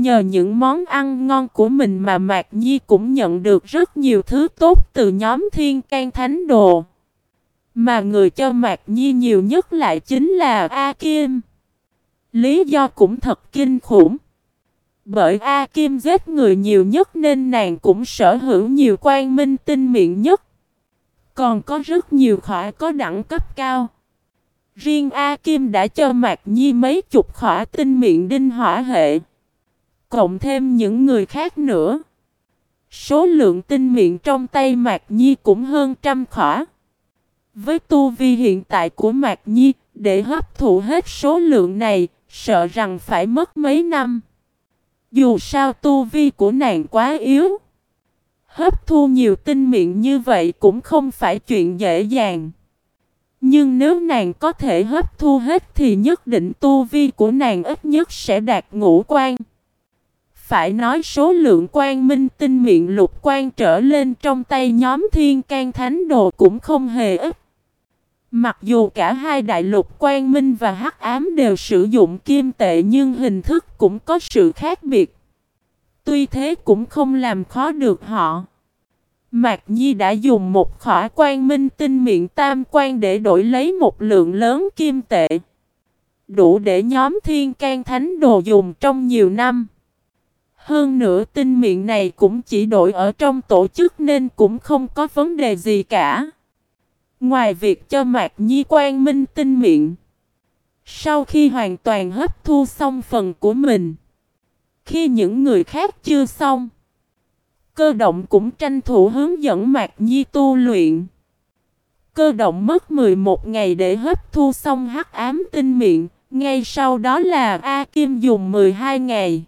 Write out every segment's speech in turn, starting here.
Nhờ những món ăn ngon của mình mà Mạc Nhi cũng nhận được rất nhiều thứ tốt từ nhóm Thiên can Thánh Đồ. Mà người cho Mạc Nhi nhiều nhất lại chính là A Kim. Lý do cũng thật kinh khủng. Bởi A Kim giết người nhiều nhất nên nàng cũng sở hữu nhiều quan minh tinh miệng nhất. Còn có rất nhiều khỏa có đẳng cấp cao. Riêng A Kim đã cho Mạc Nhi mấy chục khỏa tinh miệng đinh hỏa hệ. Cộng thêm những người khác nữa. Số lượng tinh miệng trong tay Mạc Nhi cũng hơn trăm khỏa. Với tu vi hiện tại của Mạc Nhi, để hấp thụ hết số lượng này, sợ rằng phải mất mấy năm. Dù sao tu vi của nàng quá yếu. Hấp thu nhiều tinh miệng như vậy cũng không phải chuyện dễ dàng. Nhưng nếu nàng có thể hấp thu hết thì nhất định tu vi của nàng ít nhất sẽ đạt ngũ quan. Phải nói số lượng quan minh tinh miệng lục quan trở lên trong tay nhóm thiên can thánh đồ cũng không hề ít. Mặc dù cả hai đại lục quan minh và hắc ám đều sử dụng kim tệ nhưng hình thức cũng có sự khác biệt. Tuy thế cũng không làm khó được họ. Mạc Nhi đã dùng một khỏa quan minh tinh miệng tam quan để đổi lấy một lượng lớn kim tệ. Đủ để nhóm thiên can thánh đồ dùng trong nhiều năm. Hơn nữa tinh miệng này cũng chỉ đổi ở trong tổ chức nên cũng không có vấn đề gì cả. Ngoài việc cho Mạc Nhi quan minh tinh miệng. Sau khi hoàn toàn hấp thu xong phần của mình. Khi những người khác chưa xong. Cơ động cũng tranh thủ hướng dẫn Mạc Nhi tu luyện. Cơ động mất 11 ngày để hấp thu xong hắc ám tinh miệng. Ngay sau đó là A Kim dùng 12 ngày.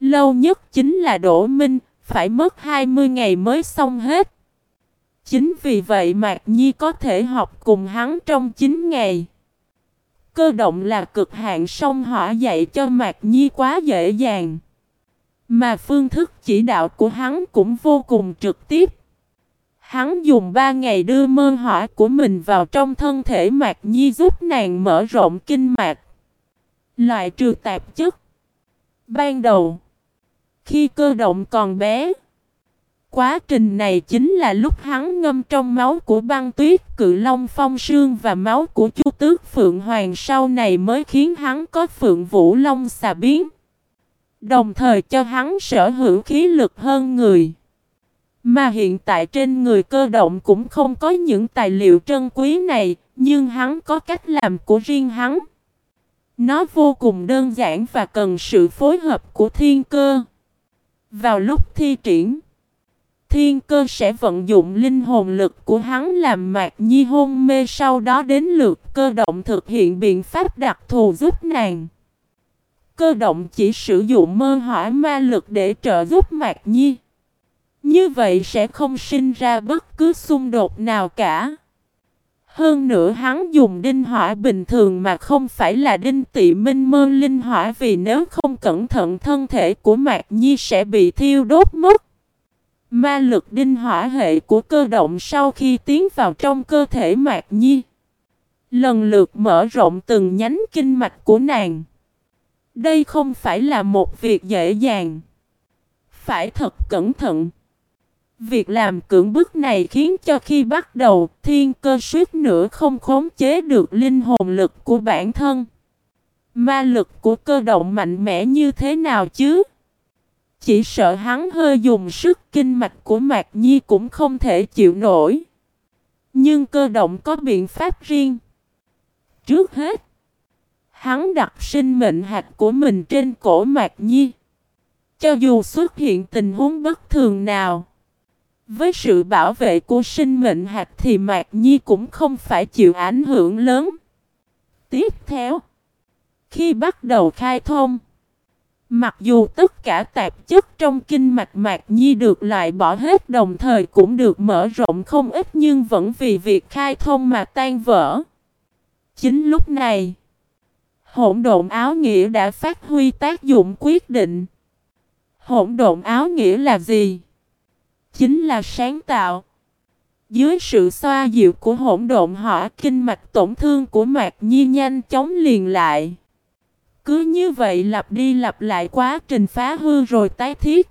Lâu nhất chính là Đỗ Minh, phải mất 20 ngày mới xong hết. Chính vì vậy Mạc Nhi có thể học cùng hắn trong 9 ngày. Cơ động là cực hạn song hỏa dạy cho Mạc Nhi quá dễ dàng. Mà phương thức chỉ đạo của hắn cũng vô cùng trực tiếp. Hắn dùng 3 ngày đưa mơ hỏa của mình vào trong thân thể Mạc Nhi giúp nàng mở rộng kinh mạch. Loại trừ tạp chất. Ban đầu, khi cơ động còn bé, Quá trình này chính là lúc hắn ngâm trong máu của băng tuyết cự long phong sương và máu của chu tước Phượng Hoàng sau này mới khiến hắn có Phượng Vũ Long xà biến. Đồng thời cho hắn sở hữu khí lực hơn người. Mà hiện tại trên người cơ động cũng không có những tài liệu trân quý này, nhưng hắn có cách làm của riêng hắn. Nó vô cùng đơn giản và cần sự phối hợp của thiên cơ. Vào lúc thi triển, Thiên cơ sẽ vận dụng linh hồn lực của hắn làm mạc nhi hôn mê sau đó đến lượt cơ động thực hiện biện pháp đặc thù giúp nàng. Cơ động chỉ sử dụng mơ hỏa ma lực để trợ giúp mạc nhi. Như vậy sẽ không sinh ra bất cứ xung đột nào cả. Hơn nữa hắn dùng đinh hỏa bình thường mà không phải là đinh tị minh mơ linh hỏa vì nếu không cẩn thận thân thể của Mạc Nhi sẽ bị thiêu đốt mất. Ma lực đinh hỏa hệ của cơ động sau khi tiến vào trong cơ thể Mạc Nhi. Lần lượt mở rộng từng nhánh kinh mạch của nàng. Đây không phải là một việc dễ dàng. Phải thật cẩn thận. Việc làm cưỡng bức này khiến cho khi bắt đầu thiên cơ suýt nữa không khống chế được linh hồn lực của bản thân. Ma lực của cơ động mạnh mẽ như thế nào chứ? Chỉ sợ hắn hơi dùng sức kinh mạch của Mạc Nhi cũng không thể chịu nổi. Nhưng cơ động có biện pháp riêng. Trước hết, hắn đặt sinh mệnh hạt của mình trên cổ Mạc Nhi. Cho dù xuất hiện tình huống bất thường nào, với sự bảo vệ của sinh mệnh hạt thì Mạc Nhi cũng không phải chịu ảnh hưởng lớn. Tiếp theo, khi bắt đầu khai thông, Mặc dù tất cả tạp chất trong kinh mạch mạc nhi được loại bỏ hết đồng thời cũng được mở rộng không ít nhưng vẫn vì việc khai thông mà tan vỡ. Chính lúc này, hỗn độn áo nghĩa đã phát huy tác dụng quyết định. Hỗn độn áo nghĩa là gì? Chính là sáng tạo. Dưới sự xoa dịu của hỗn độn hỏa kinh mạch tổn thương của mạc nhi nhanh chóng liền lại. Cứ như vậy lặp đi lặp lại quá trình phá hư rồi tái thiết.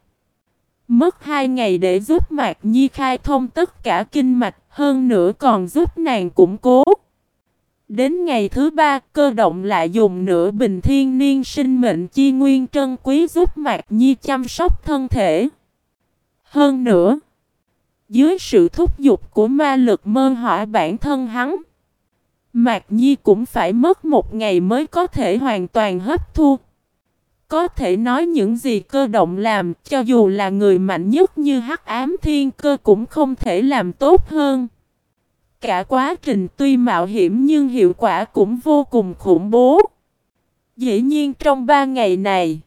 Mất hai ngày để giúp Mạc Nhi khai thông tất cả kinh mạch, hơn nữa còn giúp nàng củng cố. Đến ngày thứ ba, cơ động lại dùng nửa bình thiên niên sinh mệnh chi nguyên trân quý giúp Mạc Nhi chăm sóc thân thể. Hơn nữa, dưới sự thúc giục của ma lực mơ hỏa bản thân hắn, Mạc Nhi cũng phải mất một ngày mới có thể hoàn toàn hấp thu. Có thể nói những gì cơ động làm, cho dù là người mạnh nhất như hắc ám thiên cơ cũng không thể làm tốt hơn. Cả quá trình tuy mạo hiểm nhưng hiệu quả cũng vô cùng khủng bố. Dĩ nhiên trong ba ngày này,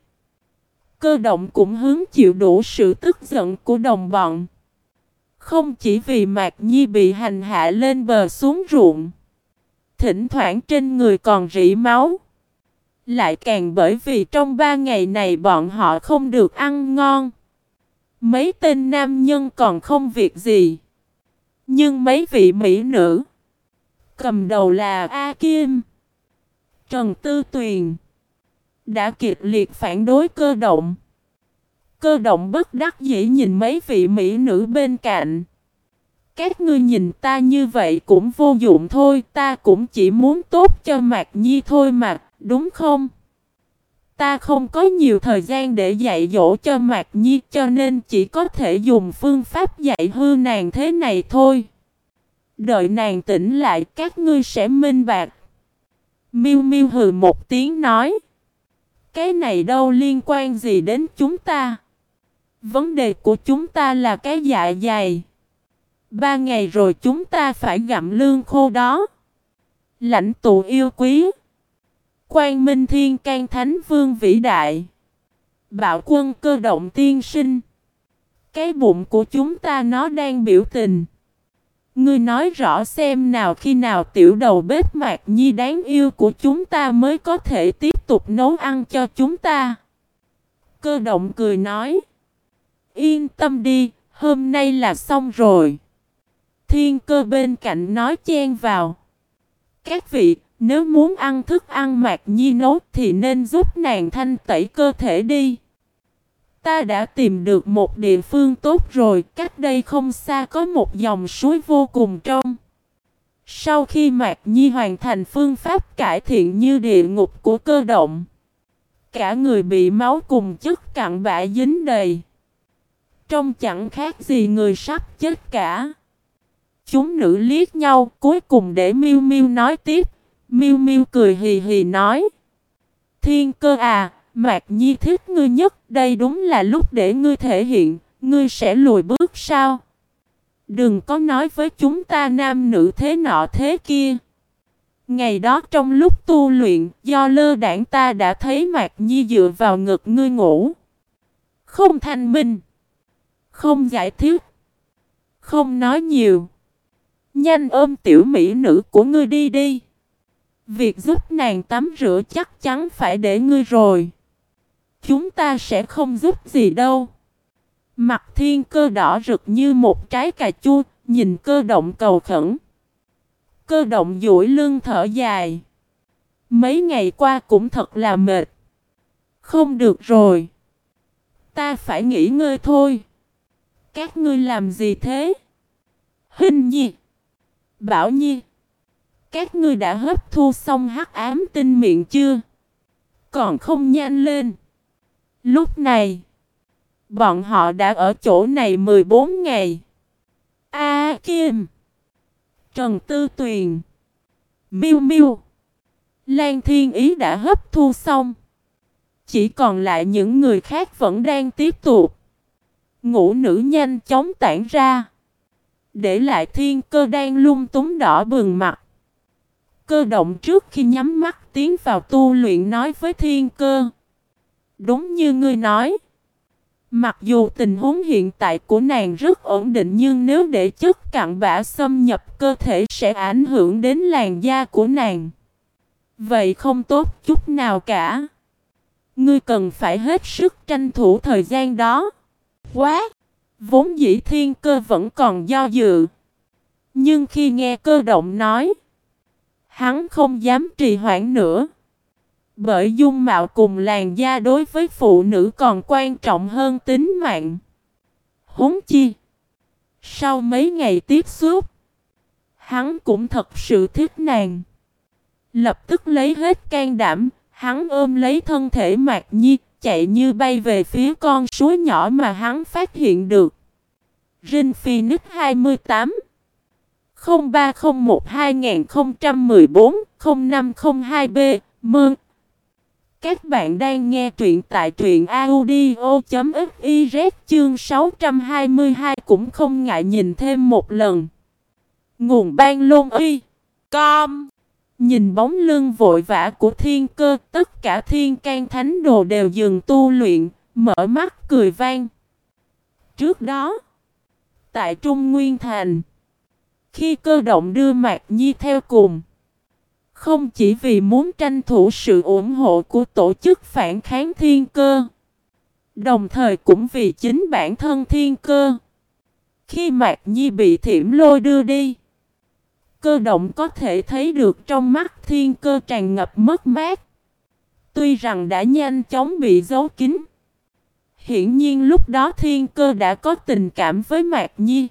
cơ động cũng hứng chịu đủ sự tức giận của đồng bọn. Không chỉ vì Mạc Nhi bị hành hạ lên bờ xuống ruộng, thỉnh thoảng trên người còn rỉ máu. Lại càng bởi vì trong ba ngày này bọn họ không được ăn ngon. Mấy tên nam nhân còn không việc gì. Nhưng mấy vị mỹ nữ Cầm đầu là A Kim Trần Tư Tuyền đã kịch liệt phản đối cơ động Cơ động bất đắc dĩ nhìn mấy vị mỹ nữ bên cạnh Các ngươi nhìn ta như vậy cũng vô dụng thôi, Ta cũng chỉ muốn tốt cho Mạc Nhi thôi mà, Đúng không? Ta không có nhiều thời gian để dạy dỗ cho Mạc Nhi cho nên chỉ có thể dùng phương pháp dạy hư nàng thế này thôi. Đợi nàng tỉnh lại, các ngươi sẽ minh bạc. Miu Miu hừ một tiếng nói. Cái này đâu liên quan gì đến chúng ta. Vấn đề của chúng ta là cái dạ dày. Ba ngày rồi chúng ta phải gặm lương khô đó. Lãnh tụ yêu quý. Quang Minh Thiên can Thánh Vương vĩ đại. Bạo quân cơ động tiên sinh. Cái bụng của chúng ta nó đang biểu tình. Ngươi nói rõ xem nào khi nào tiểu đầu bếp mạc nhi đáng yêu của chúng ta mới có thể tiếp tục nấu ăn cho chúng ta. Cơ động cười nói. Yên tâm đi, hôm nay là xong rồi. Thiên cơ bên cạnh nói chen vào. Các vị, nếu muốn ăn thức ăn mạc nhi nấu thì nên giúp nàng thanh tẩy cơ thể đi. Ta đã tìm được một địa phương tốt rồi, cách đây không xa có một dòng suối vô cùng trong. Sau khi Mạc Nhi hoàn thành phương pháp cải thiện như địa ngục của cơ động, cả người bị máu cùng chất cặn bã dính đầy. Trông chẳng khác gì người sắp chết cả. Chúng nữ liếc nhau, cuối cùng để Miu Miu nói tiếp, Miu Miu cười hì hì nói: "Thiên cơ à, Mạc Nhi thích ngươi nhất, đây đúng là lúc để ngươi thể hiện, ngươi sẽ lùi bước sao? Đừng có nói với chúng ta nam nữ thế nọ thế kia. Ngày đó trong lúc tu luyện, do lơ đảng ta đã thấy Mạc Nhi dựa vào ngực ngươi ngủ. Không thanh minh, không giải thích, không nói nhiều. Nhanh ôm tiểu mỹ nữ của ngươi đi đi. Việc giúp nàng tắm rửa chắc chắn phải để ngươi rồi. Chúng ta sẽ không giúp gì đâu. Mặt thiên cơ đỏ rực như một trái cà chua, nhìn cơ động cầu khẩn. Cơ động duỗi lưng thở dài. Mấy ngày qua cũng thật là mệt. Không được rồi. Ta phải nghỉ ngơi thôi. Các ngươi làm gì thế? Hình nhi. Bảo nhi. Các ngươi đã hấp thu xong hắc ám tinh miệng chưa? Còn không nhanh lên. Lúc này, bọn họ đã ở chỗ này 14 ngày. A Kim, Trần Tư Tuyền, Miu Miu, Lan Thiên Ý đã hấp thu xong. Chỉ còn lại những người khác vẫn đang tiếp tục. Ngũ nữ nhanh chóng tản ra. Để lại thiên cơ đang lung túng đỏ bừng mặt. Cơ động trước khi nhắm mắt tiến vào tu luyện nói với thiên cơ. Đúng như ngươi nói. Mặc dù tình huống hiện tại của nàng rất ổn định nhưng nếu để chất cặn bã xâm nhập cơ thể sẽ ảnh hưởng đến làn da của nàng. Vậy không tốt chút nào cả. Ngươi cần phải hết sức tranh thủ thời gian đó. Quá! Vốn dĩ thiên cơ vẫn còn do dự. Nhưng khi nghe cơ động nói, hắn không dám trì hoãn nữa. Bởi dung mạo cùng làn da đối với phụ nữ còn quan trọng hơn tính mạng. Huống chi. Sau mấy ngày tiếp xúc, hắn cũng thật sự thích nàng. Lập tức lấy hết can đảm, hắn ôm lấy thân thể Mạc Nhi, chạy như bay về phía con suối nhỏ mà hắn phát hiện được. Rin Phoenix 28 0301 2014 0502B Mơn các bạn đang nghe truyện tại truyện audio.fiz chương 622 cũng không ngại nhìn thêm một lần. Nguồn ban lôn y Com Nhìn bóng lưng vội vã của thiên cơ, tất cả thiên can thánh đồ đều dừng tu luyện, mở mắt cười vang. Trước đó, tại Trung Nguyên Thành, khi cơ động đưa Mạc Nhi theo cùng, không chỉ vì muốn tranh thủ sự ủng hộ của tổ chức phản kháng thiên cơ, đồng thời cũng vì chính bản thân thiên cơ. Khi Mạc Nhi bị thiểm lôi đưa đi, Cơ động có thể thấy được trong mắt thiên cơ tràn ngập mất mát. Tuy rằng đã nhanh chóng bị giấu kín. Hiển nhiên lúc đó thiên cơ đã có tình cảm với Mạc Nhi.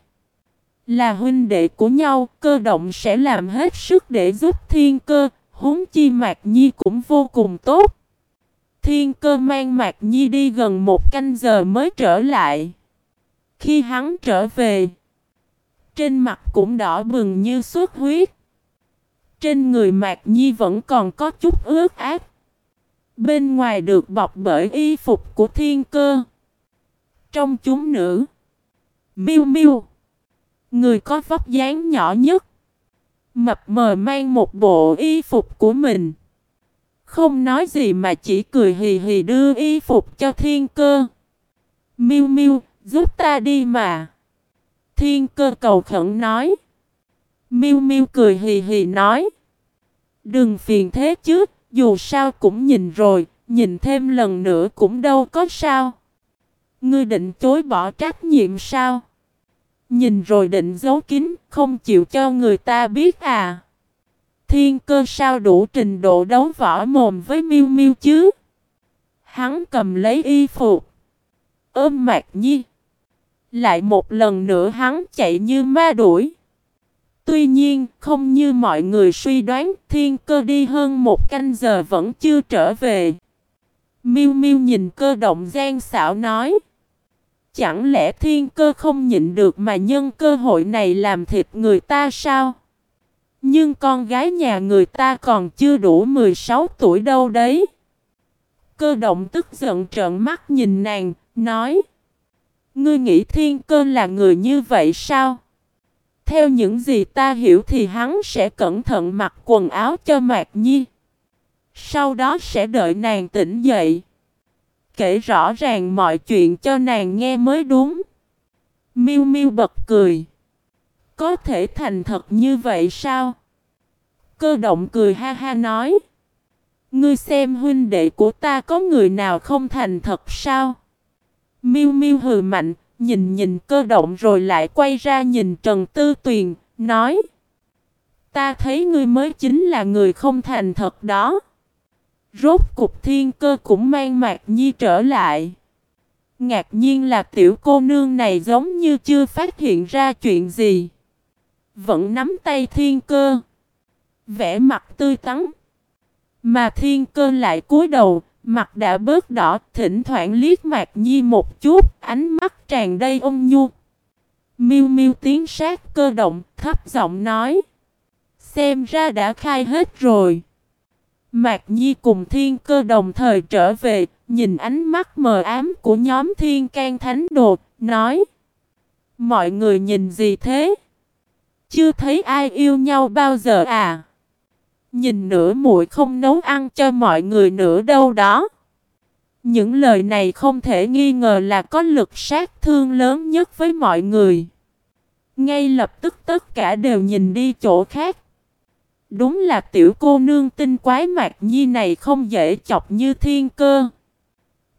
Là huynh đệ của nhau, cơ động sẽ làm hết sức để giúp thiên cơ, huống chi Mạc Nhi cũng vô cùng tốt. Thiên cơ mang Mạc Nhi đi gần một canh giờ mới trở lại. Khi hắn trở về, trên mặt cũng đỏ bừng như suốt huyết. Trên người Mạc Nhi vẫn còn có chút ướt át. Bên ngoài được bọc bởi y phục của thiên cơ. Trong chúng nữ. Miu Miu. Người có vóc dáng nhỏ nhất. Mập mờ mang một bộ y phục của mình. Không nói gì mà chỉ cười hì hì đưa y phục cho thiên cơ. Miu Miu, giúp ta đi mà. Thiên cơ cầu khẩn nói. Miu Miu cười hì hì nói. Đừng phiền thế chứ, dù sao cũng nhìn rồi, nhìn thêm lần nữa cũng đâu có sao. Ngươi định chối bỏ trách nhiệm sao? Nhìn rồi định giấu kín, không chịu cho người ta biết à? Thiên cơ sao đủ trình độ đấu võ mồm với Miêu Miêu chứ? Hắn cầm lấy y phục, ôm Mạc Nhi. Lại một lần nữa hắn chạy như ma đuổi. Tuy nhiên, không như mọi người suy đoán, thiên cơ đi hơn một canh giờ vẫn chưa trở về. Miu Miu nhìn cơ động gian xảo nói. Chẳng lẽ thiên cơ không nhịn được mà nhân cơ hội này làm thịt người ta sao? Nhưng con gái nhà người ta còn chưa đủ 16 tuổi đâu đấy. Cơ động tức giận trợn mắt nhìn nàng, nói. Ngươi nghĩ thiên cơ là người như vậy sao? Theo những gì ta hiểu thì hắn sẽ cẩn thận mặc quần áo cho Mạc Nhi. Sau đó sẽ đợi nàng tỉnh dậy. Kể rõ ràng mọi chuyện cho nàng nghe mới đúng. Miu Miu bật cười. Có thể thành thật như vậy sao? Cơ động cười ha ha nói. Ngươi xem huynh đệ của ta có người nào không thành thật sao? Miu Miu hừ mạnh, nhìn nhìn cơ động rồi lại quay ra nhìn Trần Tư Tuyền, nói: "Ta thấy ngươi mới chính là người không thành thật đó." Rốt cục thiên cơ cũng mang Mạc Nhi trở lại. Ngạc nhiên là tiểu cô nương này giống như chưa phát hiện ra chuyện gì. Vẫn nắm tay thiên cơ. Vẽ mặt tươi tắn. Mà thiên cơ lại cúi đầu, Mặt đã bớt đỏ, thỉnh thoảng liếc Mạc Nhi một chút, ánh mắt tràn đầy ôn nhu. Miu Miu tiếng sát cơ động, thấp giọng nói: "Xem ra đã khai hết rồi." Mạc Nhi cùng Thiên Cơ đồng thời trở về, nhìn ánh mắt mờ ám của nhóm Thiên Can Thánh Đồ, nói: "Mọi người nhìn gì thế? Chưa thấy ai yêu nhau bao giờ à?" Nhìn nửa muội không nấu ăn cho mọi người nữa đâu đó. Những lời này không thể nghi ngờ là có lực sát thương lớn nhất với mọi người. Ngay lập tức tất cả đều nhìn đi chỗ khác. Đúng là tiểu cô nương tinh quái Mạc Nhi này không dễ chọc như thiên cơ.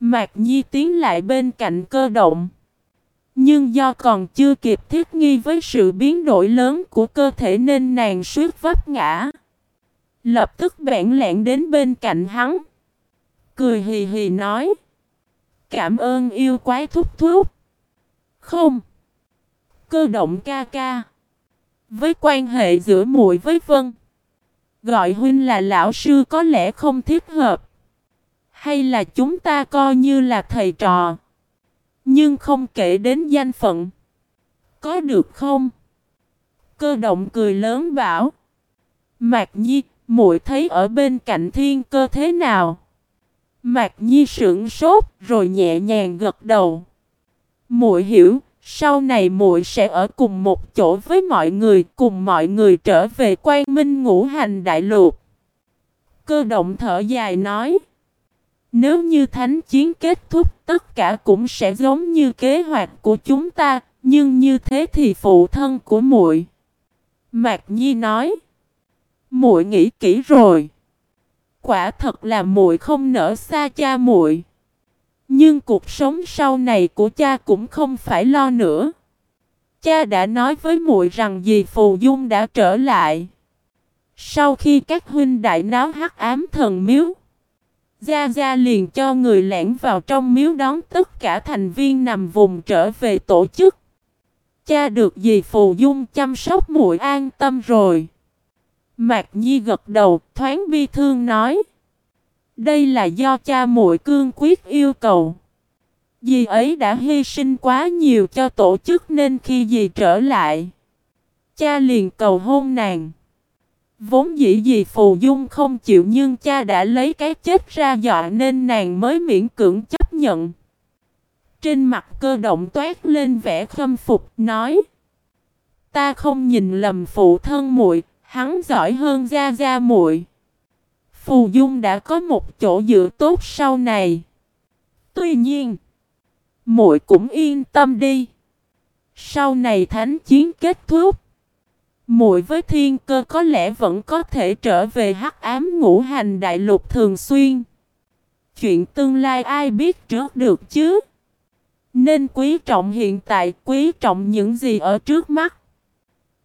Mạc Nhi tiến lại bên cạnh cơ động. Nhưng do còn chưa kịp thiết nghi với sự biến đổi lớn của cơ thể nên nàng suýt vấp ngã. Lập tức bẽn lẹn đến bên cạnh hắn. Cười hì hì nói. Cảm ơn yêu quái thúc thúc. Không. Cơ động ca ca. Với quan hệ giữa muội với Vân. Gọi huynh là lão sư có lẽ không thiết hợp. Hay là chúng ta coi như là thầy trò. Nhưng không kể đến danh phận. Có được không? Cơ động cười lớn bảo. Mạc Nhi, muội thấy ở bên cạnh thiên cơ thế nào? Mạc Nhi sững sốt rồi nhẹ nhàng gật đầu. Muội hiểu, sau này muội sẽ ở cùng một chỗ với mọi người, cùng mọi người trở về Quan Minh Ngũ Hành Đại Lục. Cơ động thở dài nói: Nếu như thánh chiến kết thúc, tất cả cũng sẽ giống như kế hoạch của chúng ta, nhưng như thế thì phụ thân của muội. Mạc Nhi nói: Muội nghĩ kỹ rồi. Quả thật là muội không nỡ xa cha muội. Nhưng cuộc sống sau này của cha cũng không phải lo nữa. Cha đã nói với muội rằng dì Phù Dung đã trở lại. Sau khi các huynh đại náo hắc ám thần miếu, Gia Gia liền cho người lẻn vào trong miếu đón tất cả thành viên nằm vùng trở về tổ chức. Cha được dì Phù Dung chăm sóc muội an tâm rồi. Mạc Nhi gật đầu, thoáng bi thương nói. Đây là do cha muội cương quyết yêu cầu. Dì ấy đã hy sinh quá nhiều cho tổ chức nên khi dì trở lại, cha liền cầu hôn nàng. Vốn dĩ dì Phù Dung không chịu nhưng cha đã lấy cái chết ra dọa nên nàng mới miễn cưỡng chấp nhận. Trên mặt cơ động toát lên vẻ khâm phục nói Ta không nhìn lầm phụ thân muội, hắn giỏi hơn gia gia muội. Phù Dung đã có một chỗ dựa tốt sau này. Tuy nhiên, muội cũng yên tâm đi. Sau này thánh chiến kết thúc, muội với thiên cơ có lẽ vẫn có thể trở về hắc ám ngũ hành đại lục thường xuyên. Chuyện tương lai ai biết trước được chứ? Nên quý trọng hiện tại, quý trọng những gì ở trước mắt.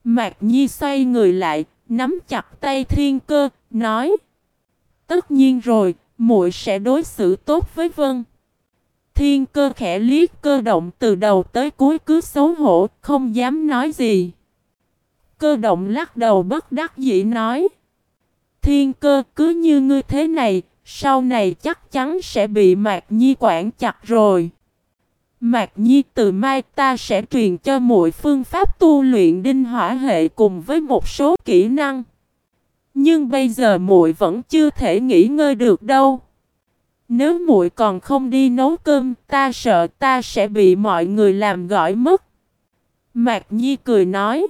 Mạc Nhi xoay người lại, nắm chặt tay thiên cơ, nói Tất nhiên rồi, muội sẽ đối xử tốt với Vân. Thiên cơ khẽ liếc cơ động từ đầu tới cuối cứ xấu hổ, không dám nói gì. Cơ động lắc đầu bất đắc dĩ nói. Thiên cơ cứ như ngươi thế này, sau này chắc chắn sẽ bị Mạc Nhi quản chặt rồi. Mạc Nhi từ mai ta sẽ truyền cho muội phương pháp tu luyện đinh hỏa hệ cùng với một số kỹ năng. Nhưng bây giờ muội vẫn chưa thể nghỉ ngơi được đâu. Nếu muội còn không đi nấu cơm, ta sợ ta sẽ bị mọi người làm gọi mất. Mạc Nhi cười nói,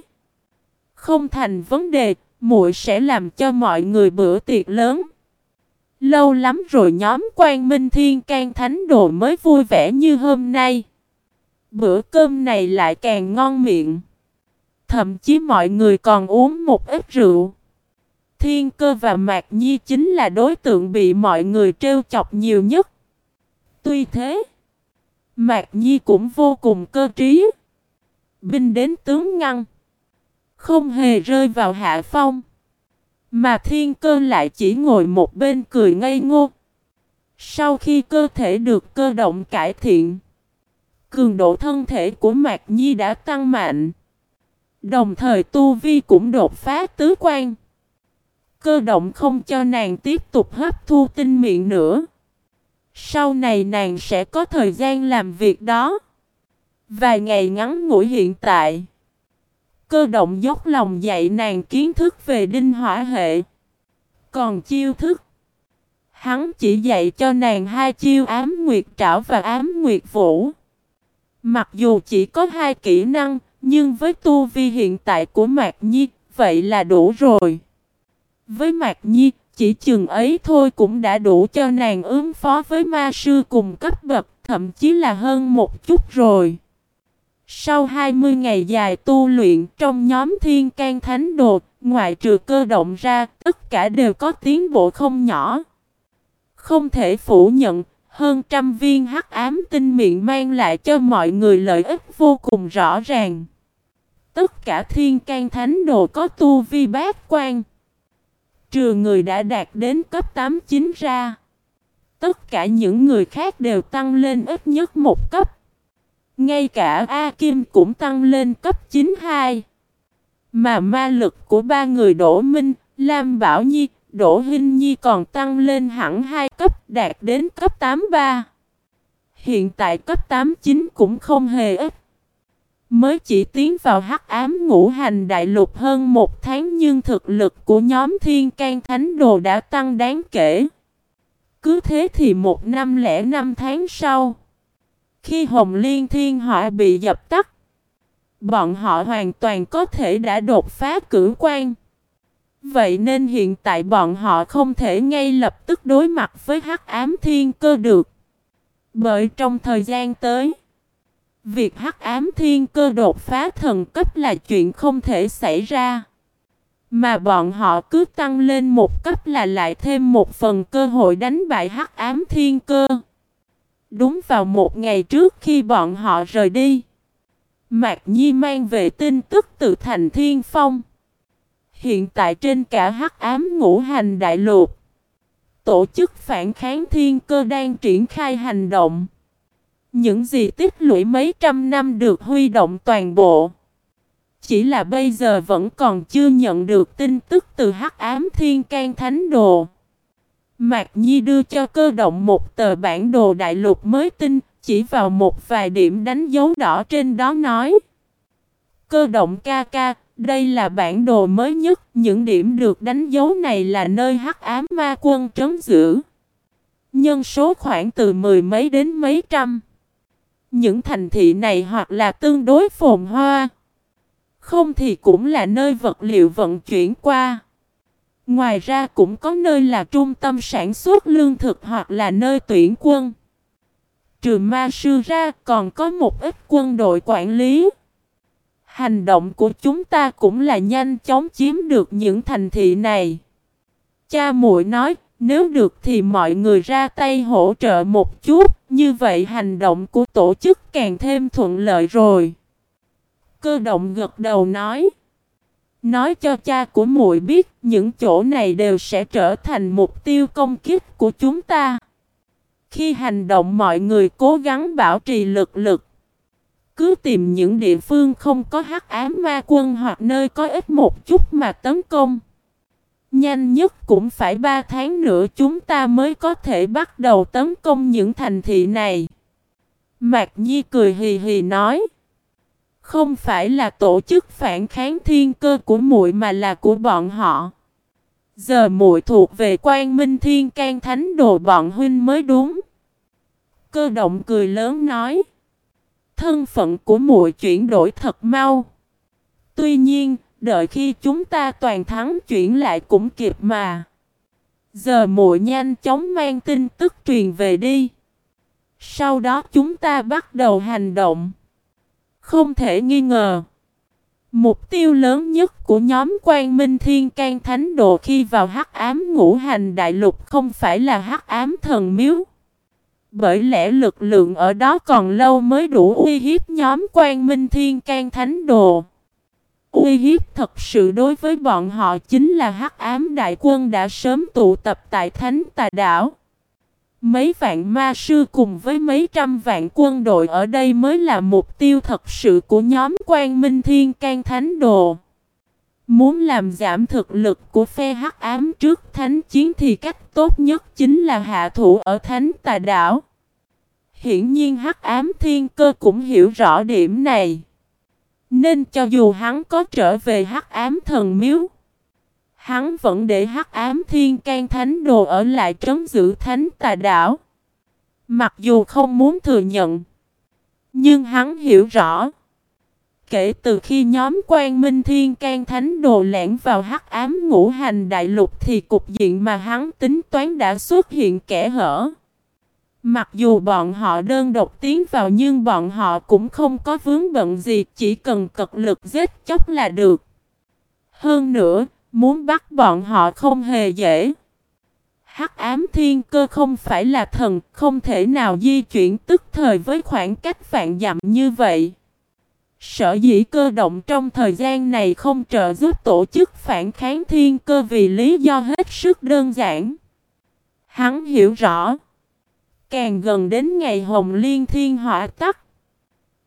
không thành vấn đề, muội sẽ làm cho mọi người bữa tiệc lớn. Lâu lắm rồi nhóm Quan Minh Thiên can Thánh Đồ mới vui vẻ như hôm nay. Bữa cơm này lại càng ngon miệng. Thậm chí mọi người còn uống một ít rượu. Thiên cơ và Mạc Nhi chính là đối tượng bị mọi người trêu chọc nhiều nhất. Tuy thế, Mạc Nhi cũng vô cùng cơ trí. Binh đến tướng ngăn. Không hề rơi vào hạ phong. Mà thiên cơ lại chỉ ngồi một bên cười ngây ngô. Sau khi cơ thể được cơ động cải thiện, cường độ thân thể của Mạc Nhi đã tăng mạnh. Đồng thời tu vi cũng đột phá tứ quan. Cơ động không cho nàng tiếp tục hấp thu tinh miệng nữa. Sau này nàng sẽ có thời gian làm việc đó. Vài ngày ngắn ngủi hiện tại. Cơ động dốc lòng dạy nàng kiến thức về đinh hỏa hệ. Còn chiêu thức. Hắn chỉ dạy cho nàng hai chiêu ám nguyệt trảo và ám nguyệt vũ. Mặc dù chỉ có hai kỹ năng, nhưng với tu vi hiện tại của Mạc Nhi, vậy là đủ rồi. Với Mạc Nhi, chỉ chừng ấy thôi cũng đã đủ cho nàng ứng phó với ma sư cùng cấp bậc, thậm chí là hơn một chút rồi. Sau 20 ngày dài tu luyện trong nhóm thiên can thánh đột, ngoại trừ cơ động ra, tất cả đều có tiến bộ không nhỏ. Không thể phủ nhận, hơn trăm viên hắc ám tinh miệng mang lại cho mọi người lợi ích vô cùng rõ ràng. Tất cả thiên can thánh đồ có tu vi bát quan. Trừ người đã đạt đến cấp 8-9 ra. Tất cả những người khác đều tăng lên ít nhất một cấp. Ngay cả A Kim cũng tăng lên cấp 92. Mà ma lực của ba người Đỗ Minh, Lam Bảo Nhi, Đỗ Hinh Nhi còn tăng lên hẳn 2 cấp đạt đến cấp 83. Hiện tại cấp 89 cũng không hề ít. Mới chỉ tiến vào hắc ám ngũ hành đại lục hơn một tháng nhưng thực lực của nhóm thiên can thánh đồ đã tăng đáng kể. Cứ thế thì một năm lẻ năm tháng sau, khi Hồng Liên Thiên Họa bị dập tắt, bọn họ hoàn toàn có thể đã đột phá cử quan. Vậy nên hiện tại bọn họ không thể ngay lập tức đối mặt với hắc ám thiên cơ được. Bởi trong thời gian tới, việc hắc ám thiên cơ đột phá thần cấp là chuyện không thể xảy ra. Mà bọn họ cứ tăng lên một cấp là lại thêm một phần cơ hội đánh bại hắc ám thiên cơ. Đúng vào một ngày trước khi bọn họ rời đi. Mạc Nhi mang về tin tức từ thành thiên phong. Hiện tại trên cả hắc ám ngũ hành đại lục. Tổ chức phản kháng thiên cơ đang triển khai hành động. Những gì tích lũy mấy trăm năm được huy động toàn bộ. Chỉ là bây giờ vẫn còn chưa nhận được tin tức từ hắc ám thiên can thánh đồ. Mạc Nhi đưa cho cơ động một tờ bản đồ đại lục mới tinh, chỉ vào một vài điểm đánh dấu đỏ trên đó nói. Cơ động ca ca, đây là bản đồ mới nhất, những điểm được đánh dấu này là nơi hắc ám ma quân trấn giữ. Nhân số khoảng từ mười mấy đến mấy trăm. Những thành thị này hoặc là tương đối phồn hoa, không thì cũng là nơi vật liệu vận chuyển qua. Ngoài ra cũng có nơi là trung tâm sản xuất lương thực hoặc là nơi tuyển quân. Trừ ma sư ra còn có một ít quân đội quản lý. Hành động của chúng ta cũng là nhanh chóng chiếm được những thành thị này. Cha muội nói, nếu được thì mọi người ra tay hỗ trợ một chút, như vậy hành động của tổ chức càng thêm thuận lợi rồi. Cơ động gật đầu nói. Nói cho cha của muội biết, những chỗ này đều sẽ trở thành mục tiêu công kích của chúng ta. Khi hành động mọi người cố gắng bảo trì lực lực. Cứ tìm những địa phương không có hắc ám ma quân hoặc nơi có ít một chút mà tấn công. Nhanh nhất cũng phải 3 tháng nữa chúng ta mới có thể bắt đầu tấn công những thành thị này. Mạc Nhi cười hì hì nói. Không phải là tổ chức phản kháng thiên cơ của muội mà là của bọn họ. Giờ muội thuộc về quan minh thiên can thánh đồ bọn huynh mới đúng. Cơ động cười lớn nói. Thân phận của muội chuyển đổi thật mau. Tuy nhiên, đợi khi chúng ta toàn thắng chuyển lại cũng kịp mà. Giờ muội nhanh chóng mang tin tức truyền về đi. Sau đó chúng ta bắt đầu hành động. Không thể nghi ngờ. Mục tiêu lớn nhất của nhóm quan minh thiên can thánh đồ khi vào hắc ám ngũ hành đại lục không phải là hắc ám thần miếu. Bởi lẽ lực lượng ở đó còn lâu mới đủ uy hiếp nhóm quan minh thiên can thánh đồ. Uy hiếp thật sự đối với bọn họ chính là hắc ám đại quân đã sớm tụ tập tại thánh tà đảo. Mấy vạn ma sư cùng với mấy trăm vạn quân đội ở đây mới là mục tiêu thật sự của nhóm quan minh thiên can thánh đồ. Muốn làm giảm thực lực của phe hắc ám trước thánh chiến thì cách tốt nhất chính là hạ thủ ở thánh tà đảo. Hiển nhiên hắc ám thiên cơ cũng hiểu rõ điểm này. Nên cho dù hắn có trở về hắc ám thần miếu, hắn vẫn để hắc ám thiên can thánh đồ ở lại trấn giữ thánh tà đảo. Mặc dù không muốn thừa nhận, nhưng hắn hiểu rõ. Kể từ khi nhóm quan minh thiên can thánh đồ lẻn vào hắc ám ngũ hành đại lục thì cục diện mà hắn tính toán đã xuất hiện kẻ hở. Mặc dù bọn họ đơn độc tiến vào nhưng bọn họ cũng không có vướng bận gì, chỉ cần cật lực giết chóc là được. Hơn nữa, muốn bắt bọn họ không hề dễ. Hắc ám thiên cơ không phải là thần, không thể nào di chuyển tức thời với khoảng cách vạn dặm như vậy. Sở dĩ cơ động trong thời gian này không trợ giúp tổ chức phản kháng thiên cơ vì lý do hết sức đơn giản. Hắn hiểu rõ. Càng gần đến ngày Hồng Liên Thiên Hỏa tắt,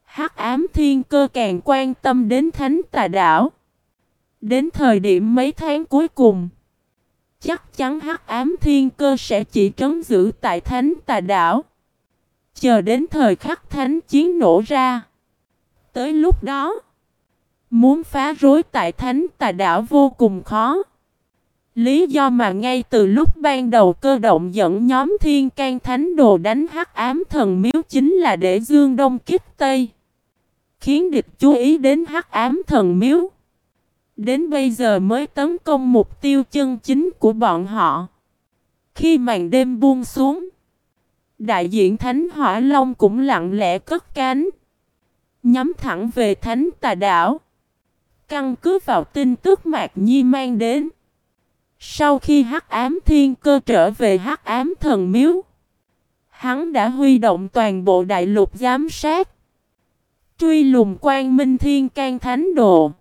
Hắc Ám Thiên Cơ càng quan tâm đến Thánh Tà Đảo. Đến thời điểm mấy tháng cuối cùng, chắc chắn Hắc Ám Thiên Cơ sẽ chỉ trấn giữ tại Thánh Tà Đảo. Chờ đến thời khắc thánh chiến nổ ra. Tới lúc đó, muốn phá rối tại Thánh Tà Đảo vô cùng khó. Lý do mà ngay từ lúc ban đầu cơ động dẫn nhóm thiên can thánh đồ đánh hắc ám thần miếu chính là để dương đông kích tây. Khiến địch chú ý đến hắc ám thần miếu. Đến bây giờ mới tấn công mục tiêu chân chính của bọn họ. Khi màn đêm buông xuống, đại diện Thánh Hỏa Long cũng lặng lẽ cất cánh. Nhắm thẳng về Thánh Tà Đảo. Căn cứ vào tin tức Mạc Nhi mang đến. Sau khi hắc ám thiên cơ trở về hắc ám thần miếu, hắn đã huy động toàn bộ đại lục giám sát, truy lùng quan minh thiên can thánh đồ.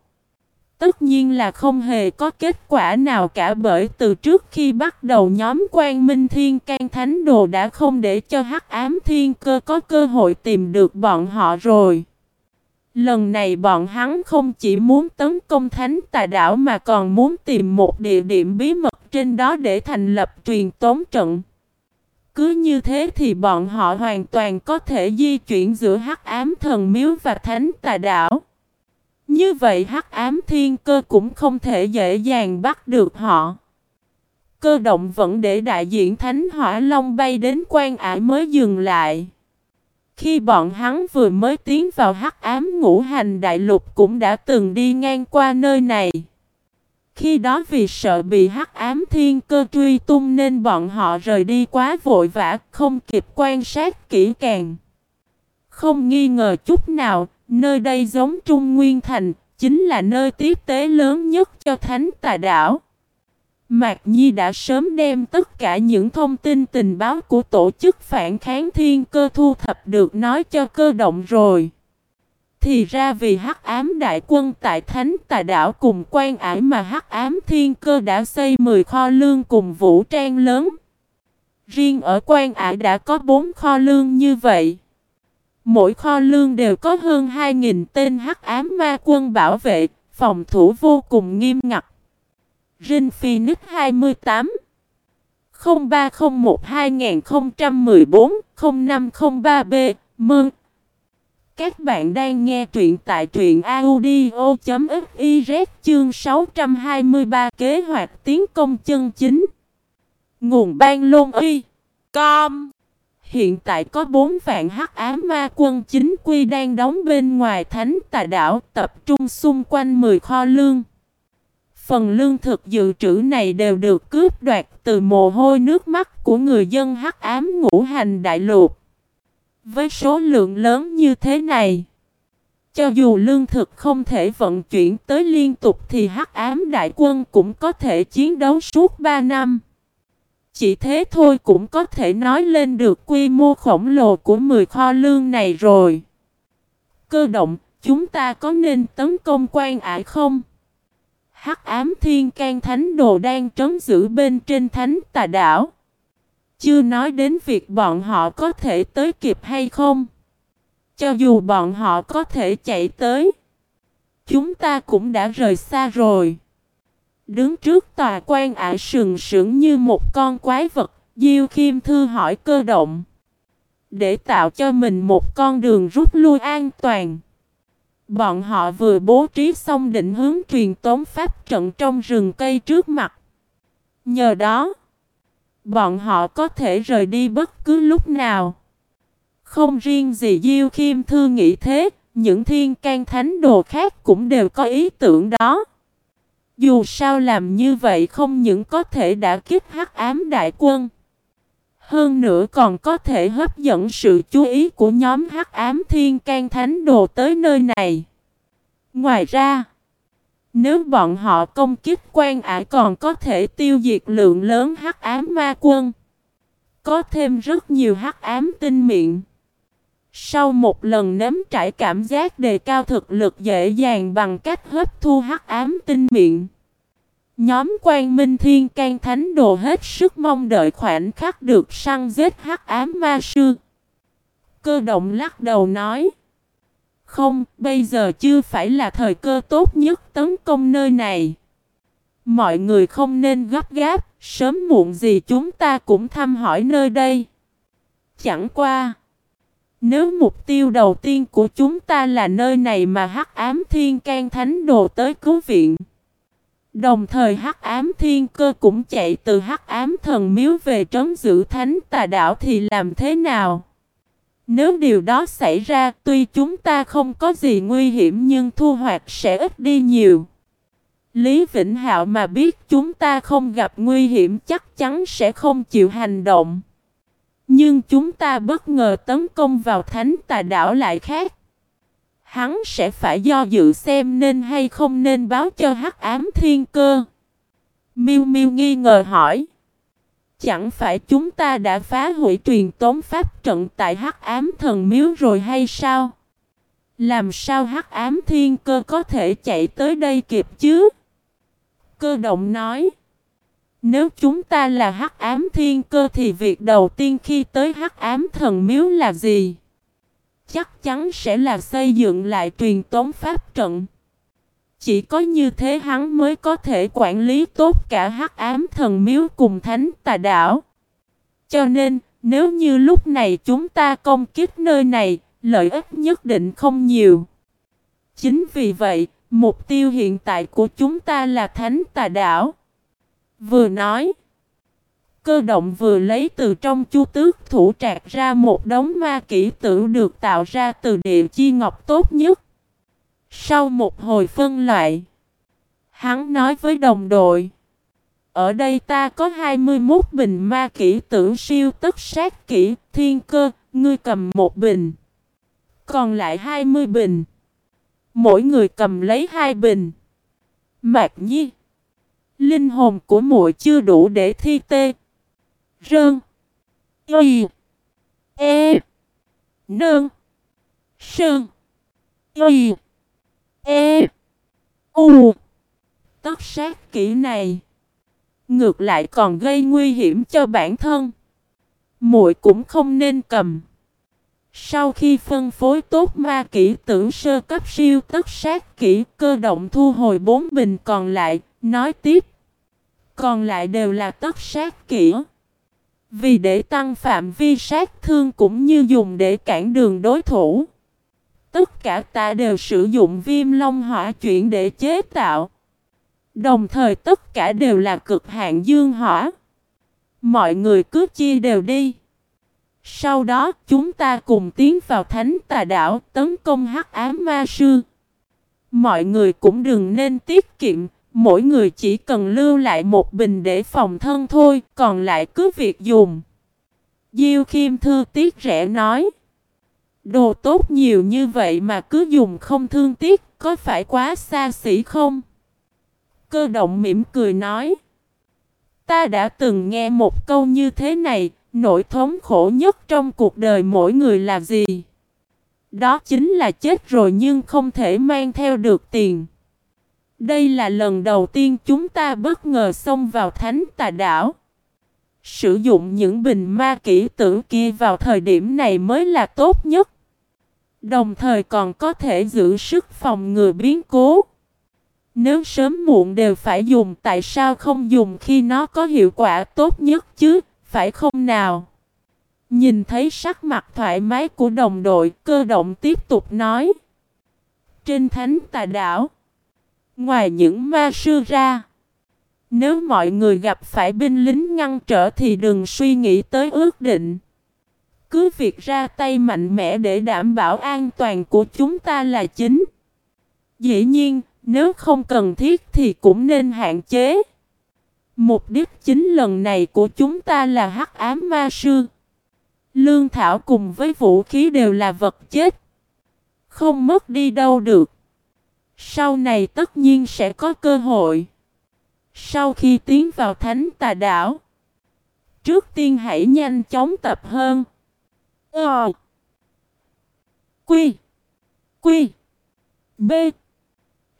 Tất nhiên là không hề có kết quả nào cả bởi từ trước khi bắt đầu nhóm quan minh thiên can thánh đồ đã không để cho hắc ám thiên cơ có cơ hội tìm được bọn họ rồi. Lần này bọn hắn không chỉ muốn tấn công thánh tà đảo mà còn muốn tìm một địa điểm bí mật trên đó để thành lập truyền tống trận. Cứ như thế thì bọn họ hoàn toàn có thể di chuyển giữa hắc ám thần miếu và thánh tà đảo. Như vậy hắc ám thiên cơ cũng không thể dễ dàng bắt được họ. Cơ động vẫn để đại diện thánh hỏa long bay đến quan ải mới dừng lại. Khi bọn hắn vừa mới tiến vào hắc ám ngũ hành đại lục cũng đã từng đi ngang qua nơi này. Khi đó vì sợ bị hắc ám thiên cơ truy tung nên bọn họ rời đi quá vội vã, không kịp quan sát kỹ càng. Không nghi ngờ chút nào, nơi đây giống Trung Nguyên Thành, chính là nơi tiếp tế lớn nhất cho Thánh Tà Đảo. Mạc Nhi đã sớm đem tất cả những thông tin tình báo của tổ chức phản kháng thiên cơ thu thập được nói cho cơ động rồi. Thì ra vì hắc ám đại quân tại Thánh Tà Đảo cùng quan ải mà hắc ám thiên cơ đã xây 10 kho lương cùng vũ trang lớn. Riêng ở quan ải đã có 4 kho lương như vậy. Mỗi kho lương đều có hơn 2.000 tên hắc ám ma quân bảo vệ, phòng thủ vô cùng nghiêm ngặt. Rin Phoenix 28 0301 2014 0503B Mừng! Các bạn đang nghe truyện tại truyện audio.fiz chương 623 kế hoạch tiến công chân chính. Nguồn ban lôn uy. Com. Hiện tại có 4 vạn hắc ám ma quân chính quy đang đóng bên ngoài thánh tà đảo, tập trung xung quanh 10 kho lương. Phần lương thực dự trữ này đều được cướp đoạt từ mồ hôi nước mắt của người dân hắc ám ngũ hành đại lục. Với số lượng lớn như thế này, cho dù lương thực không thể vận chuyển tới liên tục thì hắc ám đại quân cũng có thể chiến đấu suốt 3 năm. Chỉ thế thôi cũng có thể nói lên được quy mô khổng lồ của 10 kho lương này rồi. Cơ động, chúng ta có nên tấn công quan ải không? Hắc ám thiên can thánh đồ đang trấn giữ bên trên thánh tà đảo. Chưa nói đến việc bọn họ có thể tới kịp hay không. Cho dù bọn họ có thể chạy tới. Chúng ta cũng đã rời xa rồi. Đứng trước tòa quan ải sừng sững như một con quái vật. Diêu Khiêm Thư hỏi cơ động. Để tạo cho mình một con đường rút lui an toàn. Bọn họ vừa bố trí xong định hướng truyền tống pháp trận trong rừng cây trước mặt. Nhờ đó, bọn họ có thể rời đi bất cứ lúc nào. Không riêng gì Diêu Khiêm Thư nghĩ thế, những thiên can thánh đồ khác cũng đều có ý tưởng đó. Dù sao làm như vậy không những có thể đã kích hắc ám đại quân. Hơn nữa còn có thể hấp dẫn sự chú ý của nhóm hắc ám thiên can thánh đồ tới nơi này. Ngoài ra, nếu bọn họ công kích quan ải còn có thể tiêu diệt lượng lớn hắc ám ma quân. Có thêm rất nhiều hắc ám tinh miệng. Sau một lần nếm trải cảm giác đề cao thực lực dễ dàng bằng cách hấp thu hắc ám tinh miệng. Nhóm quan minh thiên can thánh đồ hết sức mong đợi khoảnh khắc được săn giết hắc ám ma sư. Cơ động lắc đầu nói. Không, bây giờ chưa phải là thời cơ tốt nhất tấn công nơi này. Mọi người không nên gấp gáp, sớm muộn gì chúng ta cũng thăm hỏi nơi đây. Chẳng qua. Nếu mục tiêu đầu tiên của chúng ta là nơi này mà hắc ám thiên can thánh đồ tới cứu viện. Đồng thời hắc ám thiên cơ cũng chạy từ hắc ám thần miếu về trấn giữ thánh tà đảo thì làm thế nào? Nếu điều đó xảy ra, tuy chúng ta không có gì nguy hiểm nhưng thu hoạch sẽ ít đi nhiều. Lý Vĩnh Hạo mà biết chúng ta không gặp nguy hiểm chắc chắn sẽ không chịu hành động. Nhưng chúng ta bất ngờ tấn công vào thánh tà đảo lại khác. Hắn sẽ phải do dự xem nên hay không nên báo cho hắc ám thiên cơ. Miu Miu nghi ngờ hỏi. Chẳng phải chúng ta đã phá hủy truyền tống pháp trận tại hắc ám thần miếu rồi hay sao? Làm sao hắc ám thiên cơ có thể chạy tới đây kịp chứ? Cơ động nói. Nếu chúng ta là hắc ám thiên cơ thì việc đầu tiên khi tới hắc ám thần miếu là gì? Chắc chắn sẽ là xây dựng lại truyền tống pháp trận. Chỉ có như thế hắn mới có thể quản lý tốt cả hắc ám thần miếu cùng thánh tà đảo. Cho nên, nếu như lúc này chúng ta công kích nơi này, lợi ích nhất định không nhiều. Chính vì vậy, mục tiêu hiện tại của chúng ta là thánh tà đảo. Vừa nói, cơ động vừa lấy từ trong chu tước thủ trạc ra một đống ma kỹ tử được tạo ra từ địa chi ngọc tốt nhất. Sau một hồi phân loại, hắn nói với đồng đội. Ở đây ta có 21 bình ma kỹ tử siêu tất sát kỹ thiên cơ, ngươi cầm một bình. Còn lại 20 bình. Mỗi người cầm lấy hai bình. Mạc nhi. Linh hồn của muội chưa đủ để thi tê. Rơn. Y. E. Nơn. Sơn. Y. E. U. Tất sát kỹ này. Ngược lại còn gây nguy hiểm cho bản thân. muội cũng không nên cầm. Sau khi phân phối tốt ma kỹ tử sơ cấp siêu tất sát kỹ cơ động thu hồi bốn bình còn lại, nói tiếp. Còn lại đều là tất sát kỹ. Vì để tăng phạm vi sát thương cũng như dùng để cản đường đối thủ. Tất cả ta đều sử dụng viêm long hỏa chuyển để chế tạo. Đồng thời tất cả đều là cực hạn dương hỏa. Mọi người cứ chia đều đi. Sau đó chúng ta cùng tiến vào thánh tà đảo tấn công hắc ám ma sư. Mọi người cũng đừng nên tiết kiệm, mỗi người chỉ cần lưu lại một bình để phòng thân thôi, còn lại cứ việc dùng. Diêu Khiêm Thư tiếc rẻ nói. Đồ tốt nhiều như vậy mà cứ dùng không thương tiếc, có phải quá xa xỉ không? Cơ động mỉm cười nói. Ta đã từng nghe một câu như thế này, nỗi thống khổ nhất trong cuộc đời mỗi người là gì? Đó chính là chết rồi nhưng không thể mang theo được tiền. Đây là lần đầu tiên chúng ta bất ngờ xông vào thánh tà đảo. Sử dụng những bình ma kỹ tử kia vào thời điểm này mới là tốt nhất. Đồng thời còn có thể giữ sức phòng ngừa biến cố. Nếu sớm muộn đều phải dùng tại sao không dùng khi nó có hiệu quả tốt nhất chứ, phải không nào? Nhìn thấy sắc mặt thoải mái của đồng đội, cơ động tiếp tục nói. Trên thánh tà đảo, ngoài những ma sư ra, nếu mọi người gặp phải binh lính ngăn trở thì đừng suy nghĩ tới ước định. Cứ việc ra tay mạnh mẽ để đảm bảo an toàn của chúng ta là chính. Dĩ nhiên, nếu không cần thiết thì cũng nên hạn chế. Mục đích chính lần này của chúng ta là hắc ám ma sư. Lương thảo cùng với vũ khí đều là vật chết. Không mất đi đâu được. Sau này tất nhiên sẽ có cơ hội. Sau khi tiến vào thánh tà đảo. Trước tiên hãy nhanh chóng tập hơn. Ờ. Quy. Quy. B.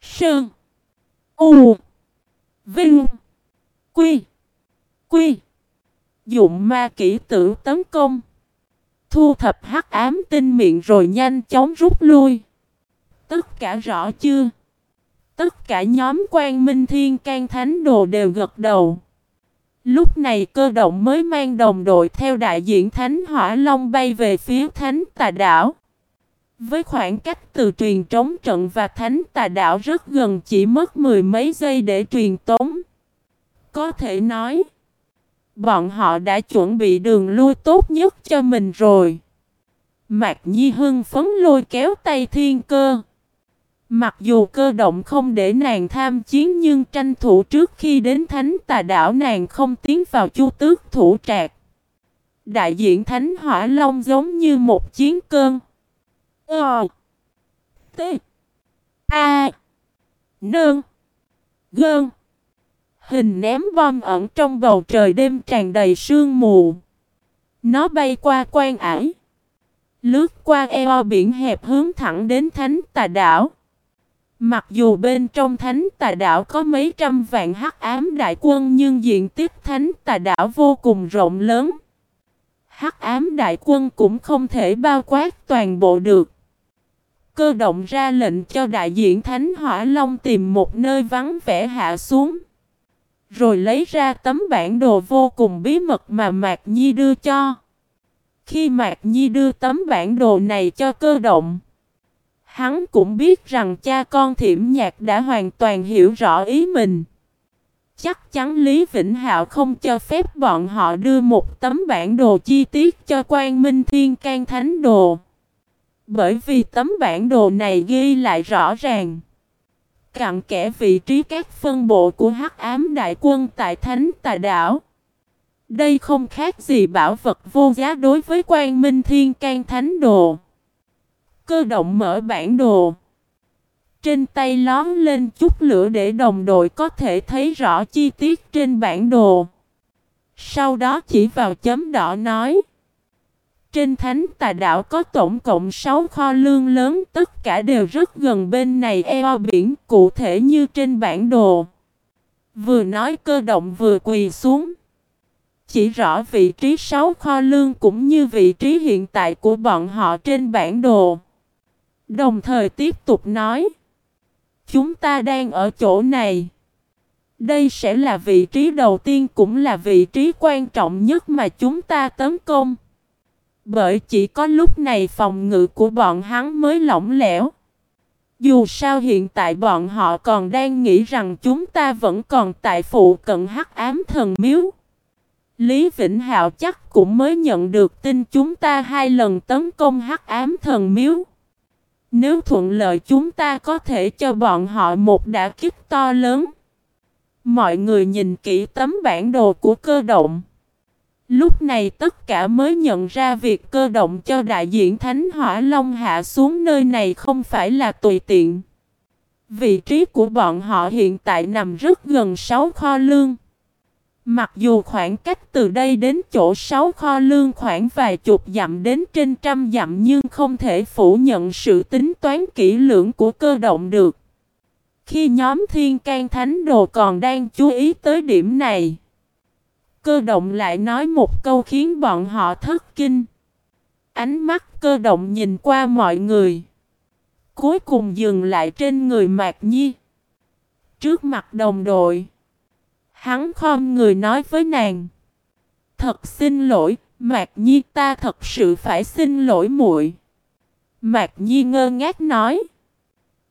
Sơn. U. Vinh. Quy. Quy. Dụng ma kỹ tử tấn công. Thu thập hắc ám tinh miệng rồi nhanh chóng rút lui. Tất cả rõ chưa? Tất cả nhóm quan minh thiên can thánh đồ đều gật đầu. Lúc này cơ động mới mang đồng đội theo đại diện Thánh Hỏa Long bay về phía Thánh Tà Đảo. Với khoảng cách từ truyền trống trận và Thánh Tà Đảo rất gần chỉ mất mười mấy giây để truyền tống. Có thể nói, bọn họ đã chuẩn bị đường lui tốt nhất cho mình rồi. Mạc Nhi hưng phấn lôi kéo tay thiên cơ. Mặc dù cơ động không để nàng tham chiến nhưng tranh thủ trước khi đến thánh tà đảo nàng không tiến vào chu tước thủ trạc. Đại diện thánh hỏa long giống như một chiến cơn. Ờ. T. A. Nương. Gơn. Hình ném bom ẩn trong bầu trời đêm tràn đầy sương mù. Nó bay qua quan ải. Lướt qua eo biển hẹp hướng thẳng đến thánh tà đảo. Mặc dù bên trong thánh tà đảo có mấy trăm vạn hắc ám đại quân nhưng diện tích thánh tà đảo vô cùng rộng lớn. Hắc ám đại quân cũng không thể bao quát toàn bộ được. Cơ động ra lệnh cho đại diện Thánh Hỏa Long tìm một nơi vắng vẻ hạ xuống. Rồi lấy ra tấm bản đồ vô cùng bí mật mà Mạc Nhi đưa cho. Khi Mạc Nhi đưa tấm bản đồ này cho cơ động, hắn cũng biết rằng cha con thiểm nhạc đã hoàn toàn hiểu rõ ý mình. Chắc chắn Lý Vĩnh Hạo không cho phép bọn họ đưa một tấm bản đồ chi tiết cho quan Minh Thiên can Thánh Đồ. Bởi vì tấm bản đồ này ghi lại rõ ràng. Cặn kẽ vị trí các phân bộ của hắc ám đại quân tại Thánh Tà Đảo. Đây không khác gì bảo vật vô giá đối với quan minh thiên can thánh đồ. Cơ động mở bản đồ. Trên tay lón lên chút lửa để đồng đội có thể thấy rõ chi tiết trên bản đồ. Sau đó chỉ vào chấm đỏ nói. Trên thánh tà đảo có tổng cộng 6 kho lương lớn, tất cả đều rất gần bên này eo biển, cụ thể như trên bản đồ. Vừa nói cơ động vừa quỳ xuống. Chỉ rõ vị trí 6 kho lương cũng như vị trí hiện tại của bọn họ trên bản đồ. Đồng thời tiếp tục nói. Chúng ta đang ở chỗ này. Đây sẽ là vị trí đầu tiên cũng là vị trí quan trọng nhất mà chúng ta tấn công. Bởi chỉ có lúc này phòng ngự của bọn hắn mới lỏng lẻo. Dù sao hiện tại bọn họ còn đang nghĩ rằng chúng ta vẫn còn tại phụ cận hắc ám thần miếu. Lý Vĩnh Hạo chắc cũng mới nhận được tin chúng ta hai lần tấn công hắc ám thần miếu. Nếu thuận lợi chúng ta có thể cho bọn họ một đả kích to lớn. Mọi người nhìn kỹ tấm bản đồ của cơ động. Lúc này tất cả mới nhận ra việc cơ động cho đại diện Thánh Hỏa Long hạ xuống nơi này không phải là tùy tiện. Vị trí của bọn họ hiện tại nằm rất gần sáu kho lương. Mặc dù khoảng cách từ đây đến chỗ sáu kho lương khoảng vài chục dặm đến trên trăm dặm nhưng không thể phủ nhận sự tính toán kỹ lưỡng của cơ động được. Khi nhóm thiên can thánh đồ còn đang chú ý tới điểm này, cơ động lại nói một câu khiến bọn họ thất kinh. Ánh mắt cơ động nhìn qua mọi người. Cuối cùng dừng lại trên người Mạc Nhi. Trước mặt đồng đội. Hắn khom người nói với nàng. Thật xin lỗi, Mạc Nhi ta thật sự phải xin lỗi muội. Mạc Nhi ngơ ngác nói.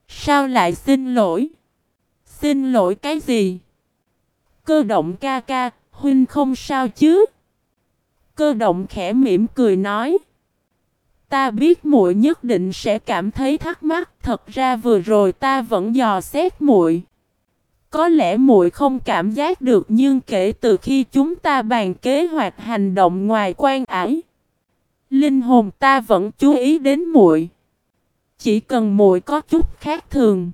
Sao lại xin lỗi? Xin lỗi cái gì? Cơ động ca ca, huynh không sao chứ? Cơ động khẽ mỉm cười nói. Ta biết muội nhất định sẽ cảm thấy thắc mắc, thật ra vừa rồi ta vẫn dò xét muội. Có lẽ muội không cảm giác được nhưng kể từ khi chúng ta bàn kế hoạch hành động ngoài quan ải, linh hồn ta vẫn chú ý đến muội. Chỉ cần muội có chút khác thường,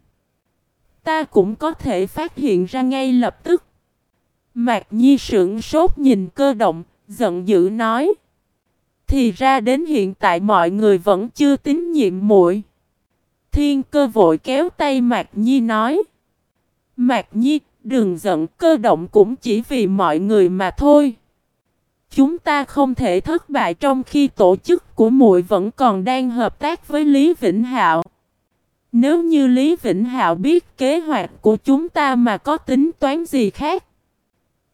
ta cũng có thể phát hiện ra ngay lập tức. Mạc Nhi sững sốt nhìn cơ động, giận dữ nói: "Thì ra đến hiện tại mọi người vẫn chưa tín nhiệm muội." Thiên Cơ vội kéo tay Mạc Nhi nói: Mạc Nhi, đừng giận cơ động cũng chỉ vì mọi người mà thôi. Chúng ta không thể thất bại trong khi tổ chức của muội vẫn còn đang hợp tác với Lý Vĩnh Hạo. Nếu như Lý Vĩnh Hạo biết kế hoạch của chúng ta mà có tính toán gì khác,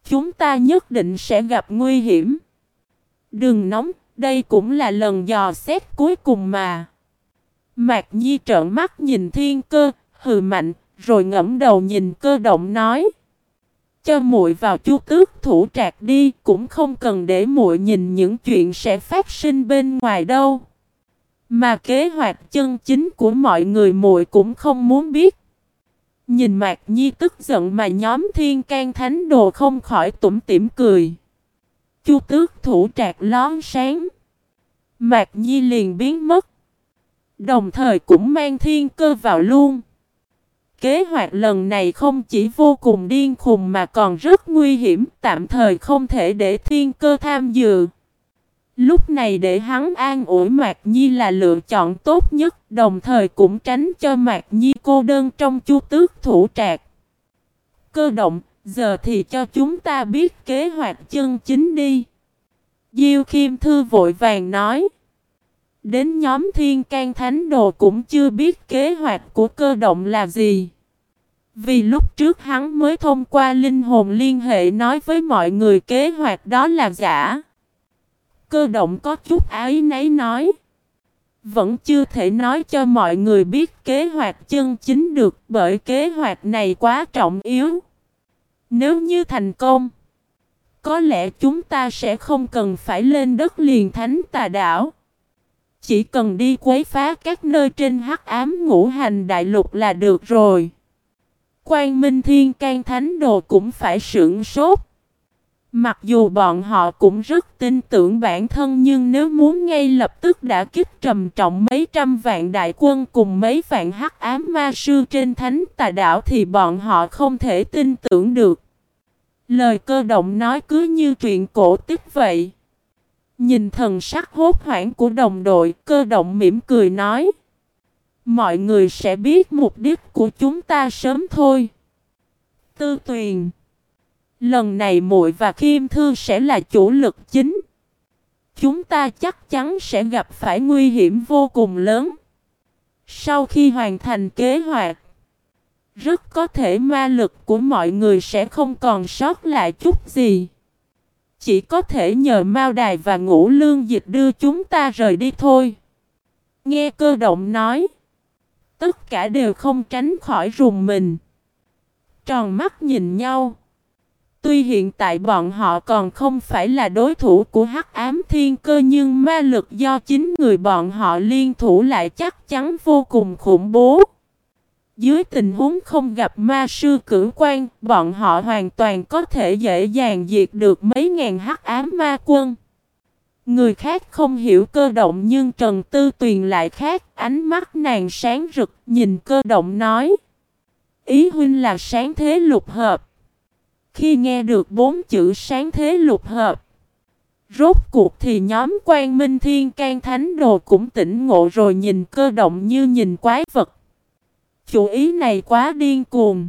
chúng ta nhất định sẽ gặp nguy hiểm. Đừng nóng, đây cũng là lần dò xét cuối cùng mà. Mạc Nhi trợn mắt nhìn thiên cơ, hừ mạnh, rồi ngẫm đầu nhìn cơ động nói. Cho muội vào chu tước thủ trạc đi, cũng không cần để muội nhìn những chuyện sẽ phát sinh bên ngoài đâu. Mà kế hoạch chân chính của mọi người muội cũng không muốn biết. Nhìn Mạc Nhi tức giận mà nhóm thiên can thánh đồ không khỏi tủm tỉm cười. Chu tước thủ trạc lón sáng. Mạc Nhi liền biến mất. Đồng thời cũng mang thiên cơ vào luôn. Kế hoạch lần này không chỉ vô cùng điên khùng mà còn rất nguy hiểm, tạm thời không thể để thiên cơ tham dự. Lúc này để hắn an ủi Mạc Nhi là lựa chọn tốt nhất, đồng thời cũng tránh cho Mạc Nhi cô đơn trong chu tước thủ trạc. Cơ động, giờ thì cho chúng ta biết kế hoạch chân chính đi. Diêu Khiêm Thư vội vàng nói. Đến nhóm thiên can thánh đồ cũng chưa biết kế hoạch của cơ động là gì. Vì lúc trước hắn mới thông qua linh hồn liên hệ nói với mọi người kế hoạch đó là giả. Cơ động có chút ái nấy nói. Vẫn chưa thể nói cho mọi người biết kế hoạch chân chính được bởi kế hoạch này quá trọng yếu. Nếu như thành công, có lẽ chúng ta sẽ không cần phải lên đất liền thánh tà đảo. Chỉ cần đi quấy phá các nơi trên hắc ám ngũ hành đại lục là được rồi. Quan Minh Thiên can Thánh Đồ cũng phải sưởng sốt. Mặc dù bọn họ cũng rất tin tưởng bản thân nhưng nếu muốn ngay lập tức đã kích trầm trọng mấy trăm vạn đại quân cùng mấy vạn hắc ám ma sư trên thánh tà đảo thì bọn họ không thể tin tưởng được. Lời cơ động nói cứ như chuyện cổ tích vậy. Nhìn thần sắc hốt hoảng của đồng đội, cơ động mỉm cười nói. Mọi người sẽ biết mục đích của chúng ta sớm thôi. Tư tuyền. Lần này muội và Kim Thư sẽ là chủ lực chính. Chúng ta chắc chắn sẽ gặp phải nguy hiểm vô cùng lớn. Sau khi hoàn thành kế hoạch, rất có thể ma lực của mọi người sẽ không còn sót lại chút gì. Chỉ có thể nhờ Mao Đài và Ngũ Lương Dịch đưa chúng ta rời đi thôi. Nghe cơ động nói. Tất cả đều không tránh khỏi rùng mình. Tròn mắt nhìn nhau. Tuy hiện tại bọn họ còn không phải là đối thủ của hắc ám thiên cơ nhưng ma lực do chính người bọn họ liên thủ lại chắc chắn vô cùng khủng bố. Dưới tình huống không gặp ma sư cử quan, bọn họ hoàn toàn có thể dễ dàng diệt được mấy ngàn hắc ám ma quân. Người khác không hiểu cơ động nhưng Trần Tư Tuyền lại khác, ánh mắt nàng sáng rực, nhìn cơ động nói. Ý huynh là sáng thế lục hợp. Khi nghe được bốn chữ sáng thế lục hợp, rốt cuộc thì nhóm quan minh thiên can thánh đồ cũng tỉnh ngộ rồi nhìn cơ động như nhìn quái vật. Chủ ý này quá điên cuồng.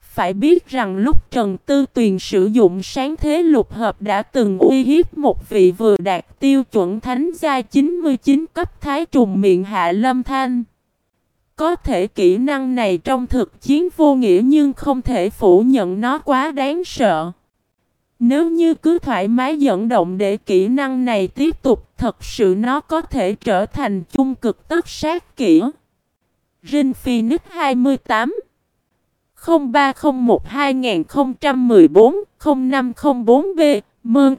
Phải biết rằng lúc Trần Tư Tuyền sử dụng sáng thế lục hợp đã từng uy hiếp một vị vừa đạt tiêu chuẩn thánh gia 99 cấp thái trùng miệng hạ lâm thanh. Có thể kỹ năng này trong thực chiến vô nghĩa nhưng không thể phủ nhận nó quá đáng sợ. Nếu như cứ thoải mái dẫn động để kỹ năng này tiếp tục, thật sự nó có thể trở thành chung cực tất sát kỹ. Rin Phoenix 28 0301 2014 0504B Mơn.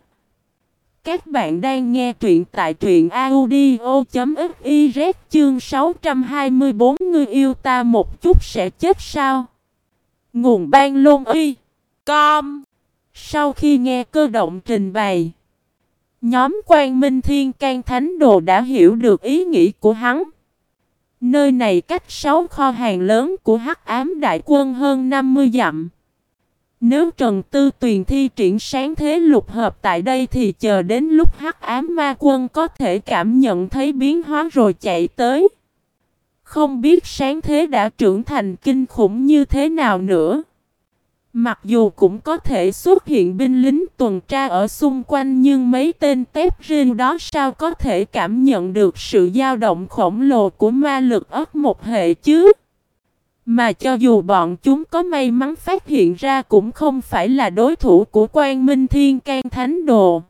Các bạn đang nghe truyện tại truyện audio.fiz chương 624 Người yêu ta một chút sẽ chết sao? Nguồn ban lôn y Com. Sau khi nghe cơ động trình bày, Nhóm quan minh thiên can thánh đồ đã hiểu được ý nghĩ của hắn. Nơi này cách sáu kho hàng lớn của hắc ám đại quân hơn 50 dặm. Nếu Trần Tư Tuyền thi triển sáng thế lục hợp tại đây thì chờ đến lúc hắc ám ma quân có thể cảm nhận thấy biến hóa rồi chạy tới. Không biết sáng thế đã trưởng thành kinh khủng như thế nào nữa. Mặc dù cũng có thể xuất hiện binh lính tuần tra ở xung quanh nhưng mấy tên tép riêng đó sao có thể cảm nhận được sự dao động khổng lồ của ma lực ấp một hệ chứ? Mà cho dù bọn chúng có may mắn phát hiện ra cũng không phải là đối thủ của quan minh thiên can thánh đồ.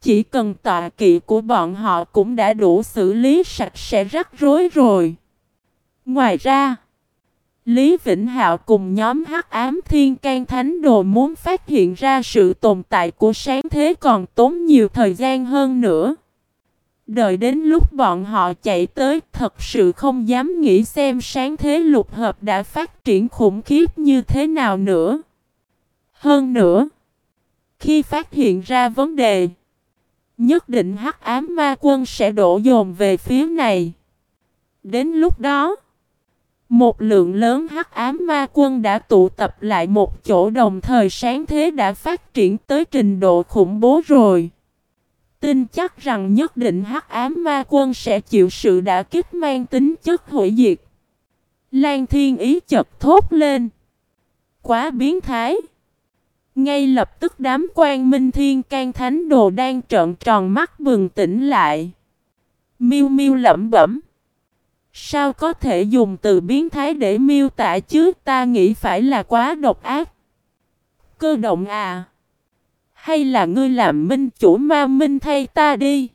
Chỉ cần tọa kỵ của bọn họ cũng đã đủ xử lý sạch sẽ rắc rối rồi. Ngoài ra, Lý Vĩnh Hạo cùng nhóm Hắc Ám Thiên can Thánh Đồ muốn phát hiện ra sự tồn tại của sáng thế còn tốn nhiều thời gian hơn nữa. Đợi đến lúc bọn họ chạy tới thật sự không dám nghĩ xem sáng thế lục hợp đã phát triển khủng khiếp như thế nào nữa. Hơn nữa, khi phát hiện ra vấn đề, nhất định hắc ám ma quân sẽ đổ dồn về phía này. Đến lúc đó, một lượng lớn hắc ám ma quân đã tụ tập lại một chỗ đồng thời sáng thế đã phát triển tới trình độ khủng bố rồi. Tin chắc rằng nhất định hắc ám ma quân sẽ chịu sự đả kích mang tính chất hủy diệt. Lan thiên ý chật thốt lên. Quá biến thái. Ngay lập tức đám quan minh thiên can thánh đồ đang trợn tròn mắt bừng tỉnh lại. Miu miu lẩm bẩm. Sao có thể dùng từ biến thái để miêu tả chứ ta nghĩ phải là quá độc ác. Cơ động à. Hay là ngươi làm minh chủ ma minh thay ta đi?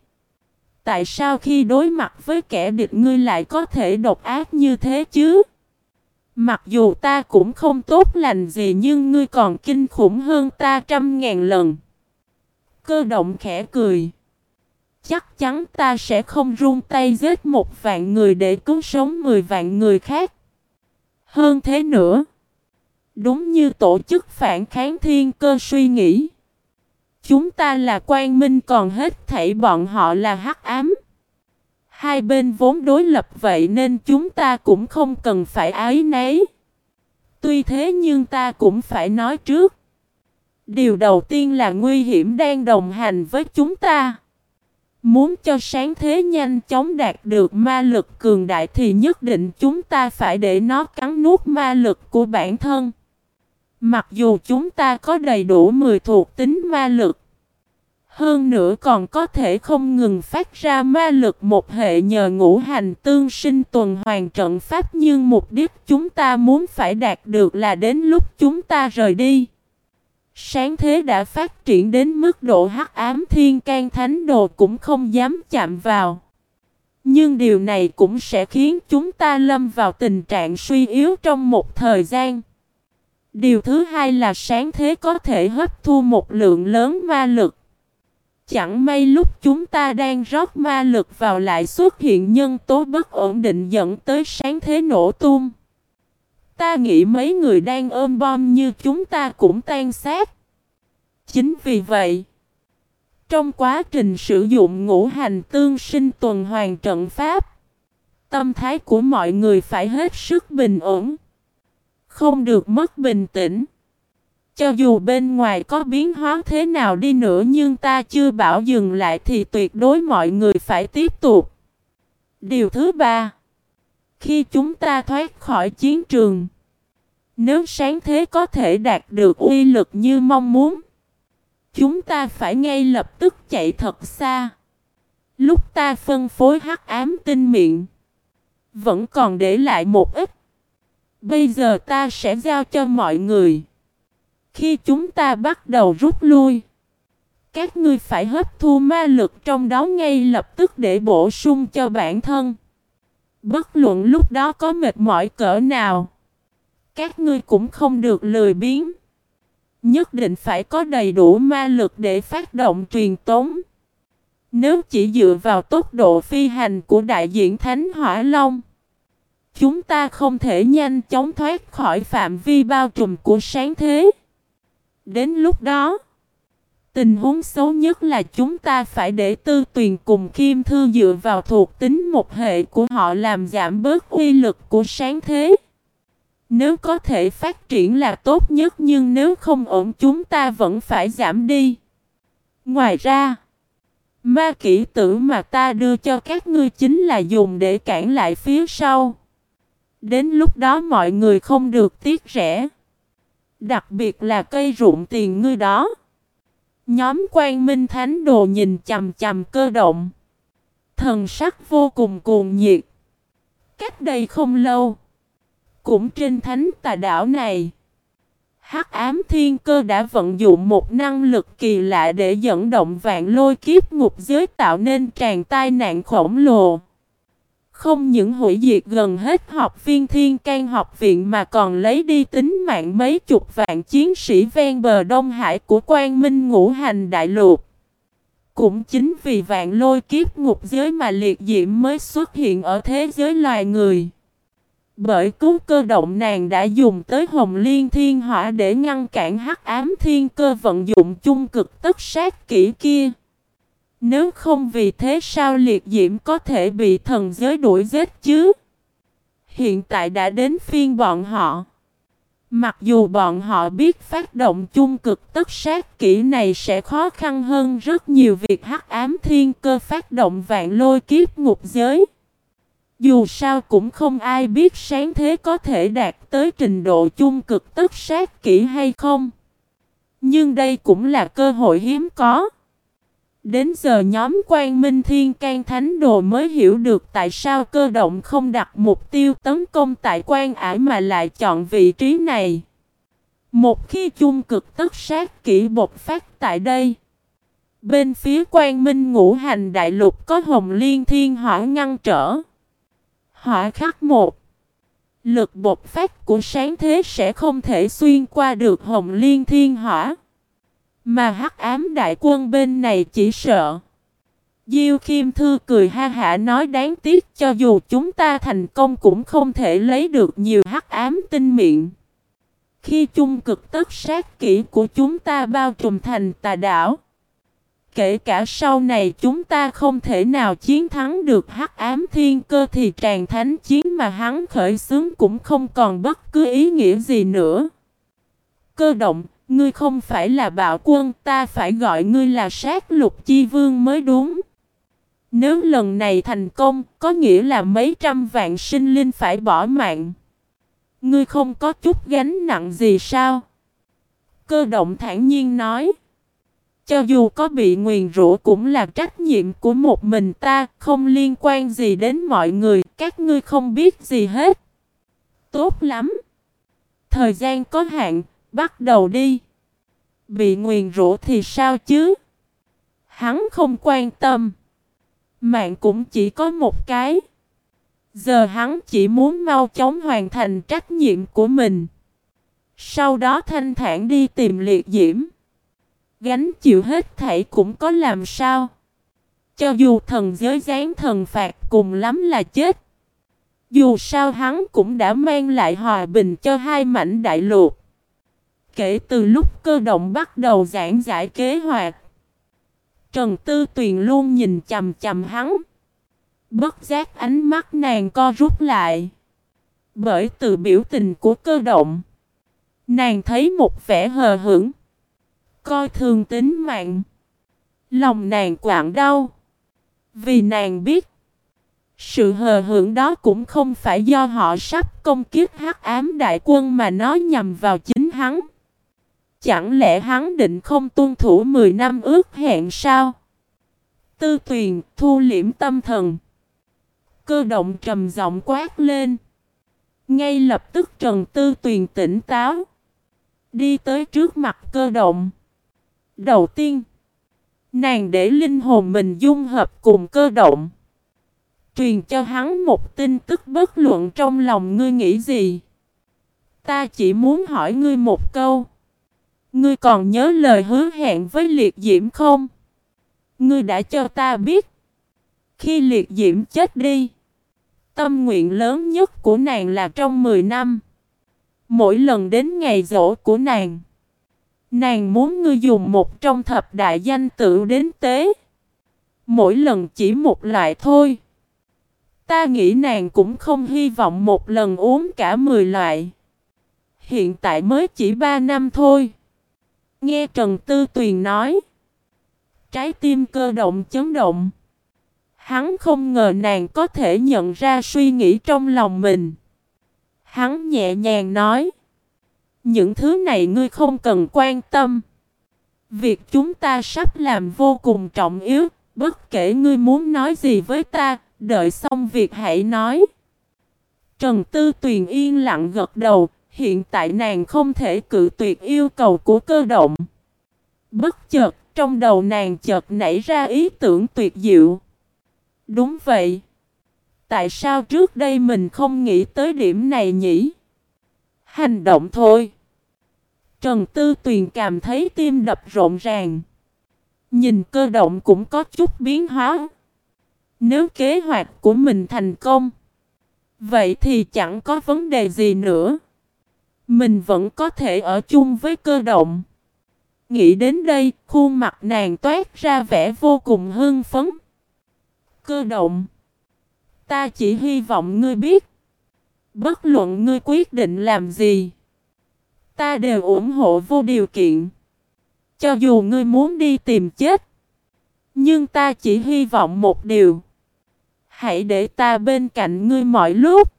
Tại sao khi đối mặt với kẻ địch ngươi lại có thể độc ác như thế chứ? Mặc dù ta cũng không tốt lành gì nhưng ngươi còn kinh khủng hơn ta trăm ngàn lần. Cơ động khẽ cười. Chắc chắn ta sẽ không run tay giết một vạn người để cứu sống mười vạn người khác. Hơn thế nữa. Đúng như tổ chức phản kháng thiên cơ suy nghĩ. Chúng ta là quan minh còn hết thảy bọn họ là hắc ám. Hai bên vốn đối lập vậy nên chúng ta cũng không cần phải ái nấy. Tuy thế nhưng ta cũng phải nói trước. Điều đầu tiên là nguy hiểm đang đồng hành với chúng ta. Muốn cho sáng thế nhanh chóng đạt được ma lực cường đại thì nhất định chúng ta phải để nó cắn nuốt ma lực của bản thân. Mặc dù chúng ta có đầy đủ 10 thuộc tính ma lực. Hơn nữa còn có thể không ngừng phát ra ma lực một hệ nhờ ngũ hành tương sinh tuần hoàn trận pháp, nhưng mục đích chúng ta muốn phải đạt được là đến lúc chúng ta rời đi. Sáng thế đã phát triển đến mức độ hắc ám thiên can thánh đồ cũng không dám chạm vào. Nhưng điều này cũng sẽ khiến chúng ta lâm vào tình trạng suy yếu trong một thời gian. Điều thứ hai là sáng thế có thể hấp thu một lượng lớn ma lực. Chẳng may lúc chúng ta đang rót ma lực vào lại xuất hiện nhân tố bất ổn định dẫn tới sáng thế nổ tung. Ta nghĩ mấy người đang ôm bom như chúng ta cũng tan xác. Chính vì vậy, trong quá trình sử dụng ngũ hành tương sinh tuần hoàn trận pháp, tâm thái của mọi người phải hết sức bình ổn, không được mất bình tĩnh. Cho dù bên ngoài có biến hóa thế nào đi nữa nhưng ta chưa bảo dừng lại thì tuyệt đối mọi người phải tiếp tục. Điều thứ ba khi chúng ta thoát khỏi chiến trường. Nếu sáng thế có thể đạt được uy lực như mong muốn Chúng ta phải ngay lập tức chạy thật xa. Lúc ta phân phối hắc ám tinh miệng Vẫn còn để lại một ít. Bây giờ ta sẽ giao cho mọi người. Khi chúng ta bắt đầu rút lui, các ngươi phải hấp thu ma lực trong đó ngay lập tức để bổ sung cho bản thân. Bất luận lúc đó có mệt mỏi cỡ nào, các ngươi cũng không được lười biếng. Nhất định phải có đầy đủ ma lực để phát động truyền tống. Nếu chỉ dựa vào tốc độ phi hành của đại diện Thánh Hỏa Long, chúng ta không thể nhanh chóng thoát khỏi phạm vi bao trùm của sáng thế. Đến lúc đó, tình huống xấu nhất là chúng ta phải để tư tuyền cùng Kim Thư dựa vào thuộc tính một hệ của họ làm giảm bớt uy lực của sáng thế. Nếu có thể phát triển là tốt nhất nhưng nếu không ổn chúng ta vẫn phải giảm đi. Ngoài ra, ma kỹ tử mà ta đưa cho các ngươi chính là dùng để cản lại phía sau. Đến lúc đó mọi người không được tiếc rẻ. Đặc biệt là cây ruộng tiền ngươi đó. Nhóm quan minh thánh đồ nhìn chầm chầm cơ động. Thần sắc vô cùng cuồng nhiệt. Cách đây không lâu. Cũng trên thánh tà đảo này. Hắc ám thiên cơ đã vận dụng một năng lực kỳ lạ để dẫn động vạn lôi kiếp ngục giới tạo nên tràn tai nạn khổng lồ. Không những hủy diệt gần hết học viên thiên can học viện mà còn lấy đi tính mạng mấy chục vạn chiến sĩ ven bờ Đông Hải của quan minh ngũ hành đại lục. Cũng chính vì vạn lôi kiếp ngục giới mà liệt diễm mới xuất hiện ở thế giới loài người. Bởi cứu cơ động nàng đã dùng tới hồng liên thiên hỏa để ngăn cản hắc ám thiên cơ vận dụng chung cực tất sát kỹ kia. Nếu không vì thế sao liệt diễm có thể bị thần giới đuổi giết chứ? Hiện tại đã đến phiên bọn họ. Mặc dù bọn họ biết phát động chung cực tất sát kỹ này sẽ khó khăn hơn rất nhiều việc hắc ám thiên cơ phát động vạn lôi kiếp ngục giới. Dù sao cũng không ai biết sáng thế có thể đạt tới trình độ chung cực tất sát kỹ hay không. Nhưng đây cũng là cơ hội hiếm có. Đến giờ nhóm quan minh thiên can thánh đồ mới hiểu được tại sao cơ động không đặt mục tiêu tấn công tại quan ải mà lại chọn vị trí này. Một khi chung cực tất sát kỹ bộc phát tại đây. Bên phía quan minh ngũ hành đại lục có hồng liên thiên hỏa ngăn trở. Hỏa khắc một. Lực bộc phát của sáng thế sẽ không thể xuyên qua được hồng liên thiên hỏa. Mà hắc ám đại quân bên này chỉ sợ. Diêu Khiêm Thư cười ha hả nói đáng tiếc cho dù chúng ta thành công cũng không thể lấy được nhiều hắc ám tinh miệng. Khi chung cực tất sát kỹ của chúng ta bao trùm thành tà đảo. Kể cả sau này chúng ta không thể nào chiến thắng được hắc ám thiên cơ thì tràn thánh chiến mà hắn khởi xướng cũng không còn bất cứ ý nghĩa gì nữa. Cơ động, ngươi không phải là bạo quân, ta phải gọi ngươi là sát lục chi vương mới đúng. Nếu lần này thành công, có nghĩa là mấy trăm vạn sinh linh phải bỏ mạng. Ngươi không có chút gánh nặng gì sao? Cơ động thản nhiên nói. Cho dù có bị nguyền rủa cũng là trách nhiệm của một mình ta, không liên quan gì đến mọi người, các ngươi không biết gì hết. Tốt lắm. Thời gian có hạn, bắt đầu đi. Bị nguyền rủa thì sao chứ? Hắn không quan tâm. Mạng cũng chỉ có một cái. Giờ hắn chỉ muốn mau chóng hoàn thành trách nhiệm của mình. Sau đó thanh thản đi tìm liệt diễm. Gánh chịu hết thảy cũng có làm sao. Cho dù thần giới gián thần phạt cùng lắm là chết. Dù sao hắn cũng đã mang lại hòa bình cho hai mảnh đại lục. Kể từ lúc cơ động bắt đầu giảng giải kế hoạch. Trần Tư Tuyền luôn nhìn chầm chầm hắn. Bất giác ánh mắt nàng co rút lại. Bởi từ biểu tình của cơ động. Nàng thấy một vẻ hờ hững. Coi thường tính mạng. Lòng nàng quặn đau. Vì nàng biết. Sự hờ hững đó cũng không phải do họ sắp công kiếp hắc ám đại quân mà nó nhằm vào chính hắn. Chẳng lẽ hắn định không tuân thủ 10 năm ước hẹn sao? Tư tuyền thu liễm tâm thần. Cơ động trầm giọng quát lên. Ngay lập tức Trần Tư Tuyền tỉnh táo. Đi tới trước mặt cơ động. Đầu tiên, nàng để linh hồn mình dung hợp cùng cơ động. Truyền cho hắn một tin tức bất luận trong lòng ngươi nghĩ gì. Ta chỉ muốn hỏi ngươi một câu. Ngươi còn nhớ lời hứa hẹn với liệt diễm không? Ngươi đã cho ta biết. Khi liệt diễm chết đi. Tâm nguyện lớn nhất của nàng là trong 10 năm. Mỗi lần đến ngày rỗ của nàng. Nàng muốn ngươi dùng một trong thập đại danh tự đến tế. Mỗi lần chỉ một loại thôi. Ta nghĩ nàng cũng không hy vọng một lần uống cả 10 loại. Hiện tại mới chỉ 3 năm thôi. Nghe Trần Tư Tuyền nói. Trái tim cơ động chấn động. Hắn không ngờ nàng có thể nhận ra suy nghĩ trong lòng mình. Hắn nhẹ nhàng nói. Những thứ này ngươi không cần quan tâm. Việc chúng ta sắp làm vô cùng trọng yếu, bất kể ngươi muốn nói gì với ta, đợi xong việc hãy nói. Trần Tư Tuyền yên lặng gật đầu, hiện tại nàng không thể cự tuyệt yêu cầu của cơ động. Bất chợt, trong đầu nàng chợt nảy ra ý tưởng tuyệt diệu. Đúng vậy. Tại sao trước đây mình không nghĩ tới điểm này nhỉ? Hành động thôi. Trần Tư Tuyền cảm thấy tim đập rộn ràng. Nhìn cơ động cũng có chút biến hóa. Nếu kế hoạch của mình thành công, vậy thì chẳng có vấn đề gì nữa. Mình vẫn có thể ở chung với cơ động. Nghĩ đến đây, khuôn mặt nàng toát ra vẻ vô cùng hưng phấn. Cơ động. Ta chỉ hy vọng ngươi biết. Bất luận ngươi quyết định làm gì. Ta đều ủng hộ vô điều kiện. Cho dù ngươi muốn đi tìm chết. Nhưng ta chỉ hy vọng một điều. Hãy để ta bên cạnh ngươi mọi lúc.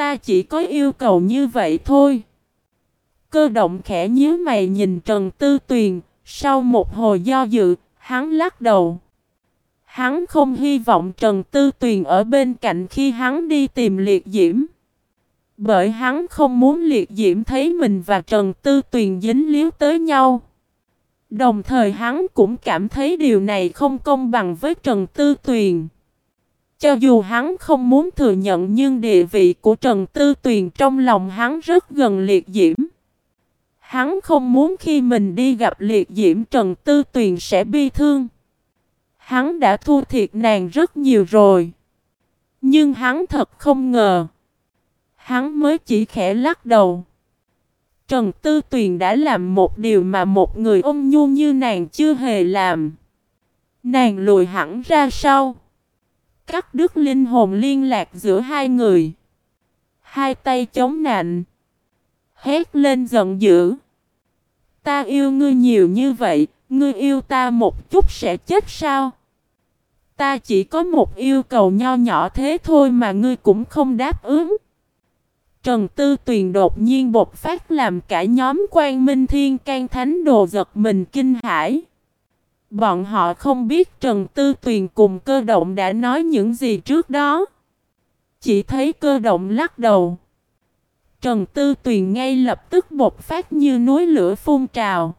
Ta chỉ có yêu cầu như vậy thôi. Cơ động khẽ nhíu mày nhìn Trần Tư Tuyền. Sau một hồi do dự, hắn lắc đầu. Hắn không hy vọng Trần Tư Tuyền ở bên cạnh khi hắn đi tìm liệt diễm. Bởi hắn không muốn liệt diễm thấy mình và Trần Tư Tuyền dính líu tới nhau. Đồng thời hắn cũng cảm thấy điều này không công bằng với Trần Tư Tuyền. Cho dù hắn không muốn thừa nhận nhưng địa vị của Trần Tư Tuyền trong lòng hắn rất gần liệt diễm. Hắn không muốn khi mình đi gặp liệt diễm Trần Tư Tuyền sẽ bi thương. Hắn đã thua thiệt nàng rất nhiều rồi. Nhưng hắn thật không ngờ. Hắn mới chỉ khẽ lắc đầu. Trần Tư Tuyền đã làm một điều mà một người ôn nhu như nàng chưa hề làm. Nàng lùi hẳn ra sau. Cắt đứt linh hồn liên lạc giữa hai người. Hai tay chống nạnh. Hét lên giận dữ. Ta yêu ngươi nhiều như vậy, ngươi yêu ta một chút sẽ chết sao? Ta chỉ có một yêu cầu nho nhỏ thế thôi mà ngươi cũng không đáp ứng. Trần Tư Tuyền đột nhiên bột phát làm cả nhóm quan minh thiên can thánh đồ giật mình kinh hãi. Bọn họ không biết Trần Tư Tuyền cùng cơ động đã nói những gì trước đó. Chỉ thấy cơ động lắc đầu. Trần Tư Tuyền ngay lập tức bột phát như núi lửa phun trào.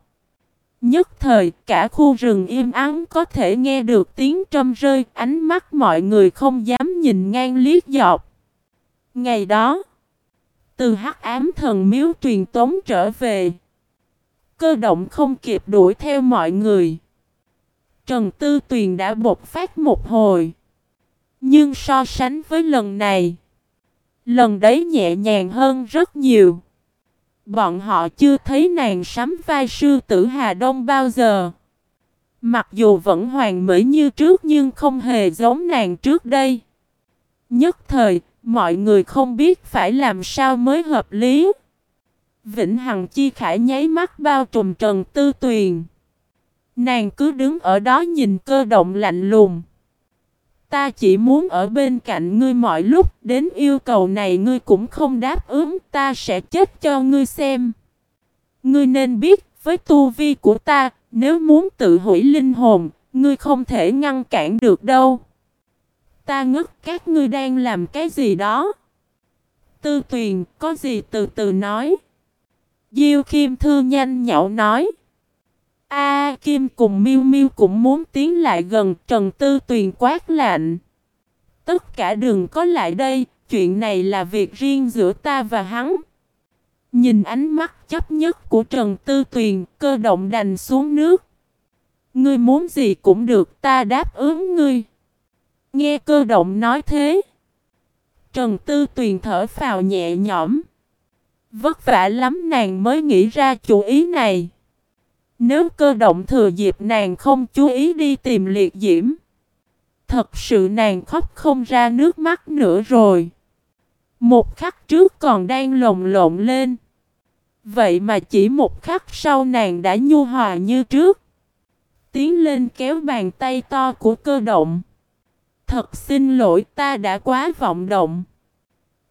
Nhất thời cả khu rừng im ắng có thể nghe được tiếng trâm rơi, ánh mắt mọi người không dám nhìn ngang liếc dọc. Ngày đó, từ hắc ám thần miếu truyền tống trở về. Cơ động không kịp đuổi theo mọi người. Trần Tư Tuyền đã bộc phát một hồi. Nhưng so sánh với lần này, lần đấy nhẹ nhàng hơn rất nhiều. Bọn họ chưa thấy nàng sắm vai sư tử Hà Đông bao giờ. Mặc dù vẫn hoàn mỹ như trước nhưng không hề giống nàng trước đây. Nhất thời, mọi người không biết phải làm sao mới hợp lý. Vĩnh Hằng Chi Khải nháy mắt bao trùm Trần Tư Tuyền. Nàng cứ đứng ở đó nhìn cơ động lạnh lùng. Ta chỉ muốn ở bên cạnh ngươi mọi lúc, đến yêu cầu này ngươi cũng không đáp ứng, ta sẽ chết cho ngươi xem. Ngươi nên biết, với tu vi của ta, nếu muốn tự hủy linh hồn, ngươi không thể ngăn cản được đâu. Ta ngất các ngươi đang làm cái gì đó. Tư tuyền, có gì từ từ nói. Diêu Kim Thư nhanh nhậu nói. A Kim cùng Miu Miu cũng muốn tiến lại gần Trần Tư Tuyền quát lạnh. Tất cả đừng có lại đây, chuyện này là việc riêng giữa ta và hắn. Nhìn ánh mắt chấp nhất của Trần Tư Tuyền, cơ động đành xuống nước. Ngươi muốn gì cũng được, ta đáp ứng ngươi. Nghe cơ động nói thế. Trần Tư Tuyền thở phào nhẹ nhõm. Vất vả lắm nàng mới nghĩ ra chủ ý này. Nếu cơ động thừa dịp nàng không chú ý đi tìm liệt diễm. Thật sự nàng khóc không ra nước mắt nữa rồi. Một khắc trước còn đang lồng lộn lên. Vậy mà chỉ một khắc sau nàng đã nhu hòa như trước. Tiến lên kéo bàn tay to của cơ động. Thật xin lỗi, ta đã quá vọng động.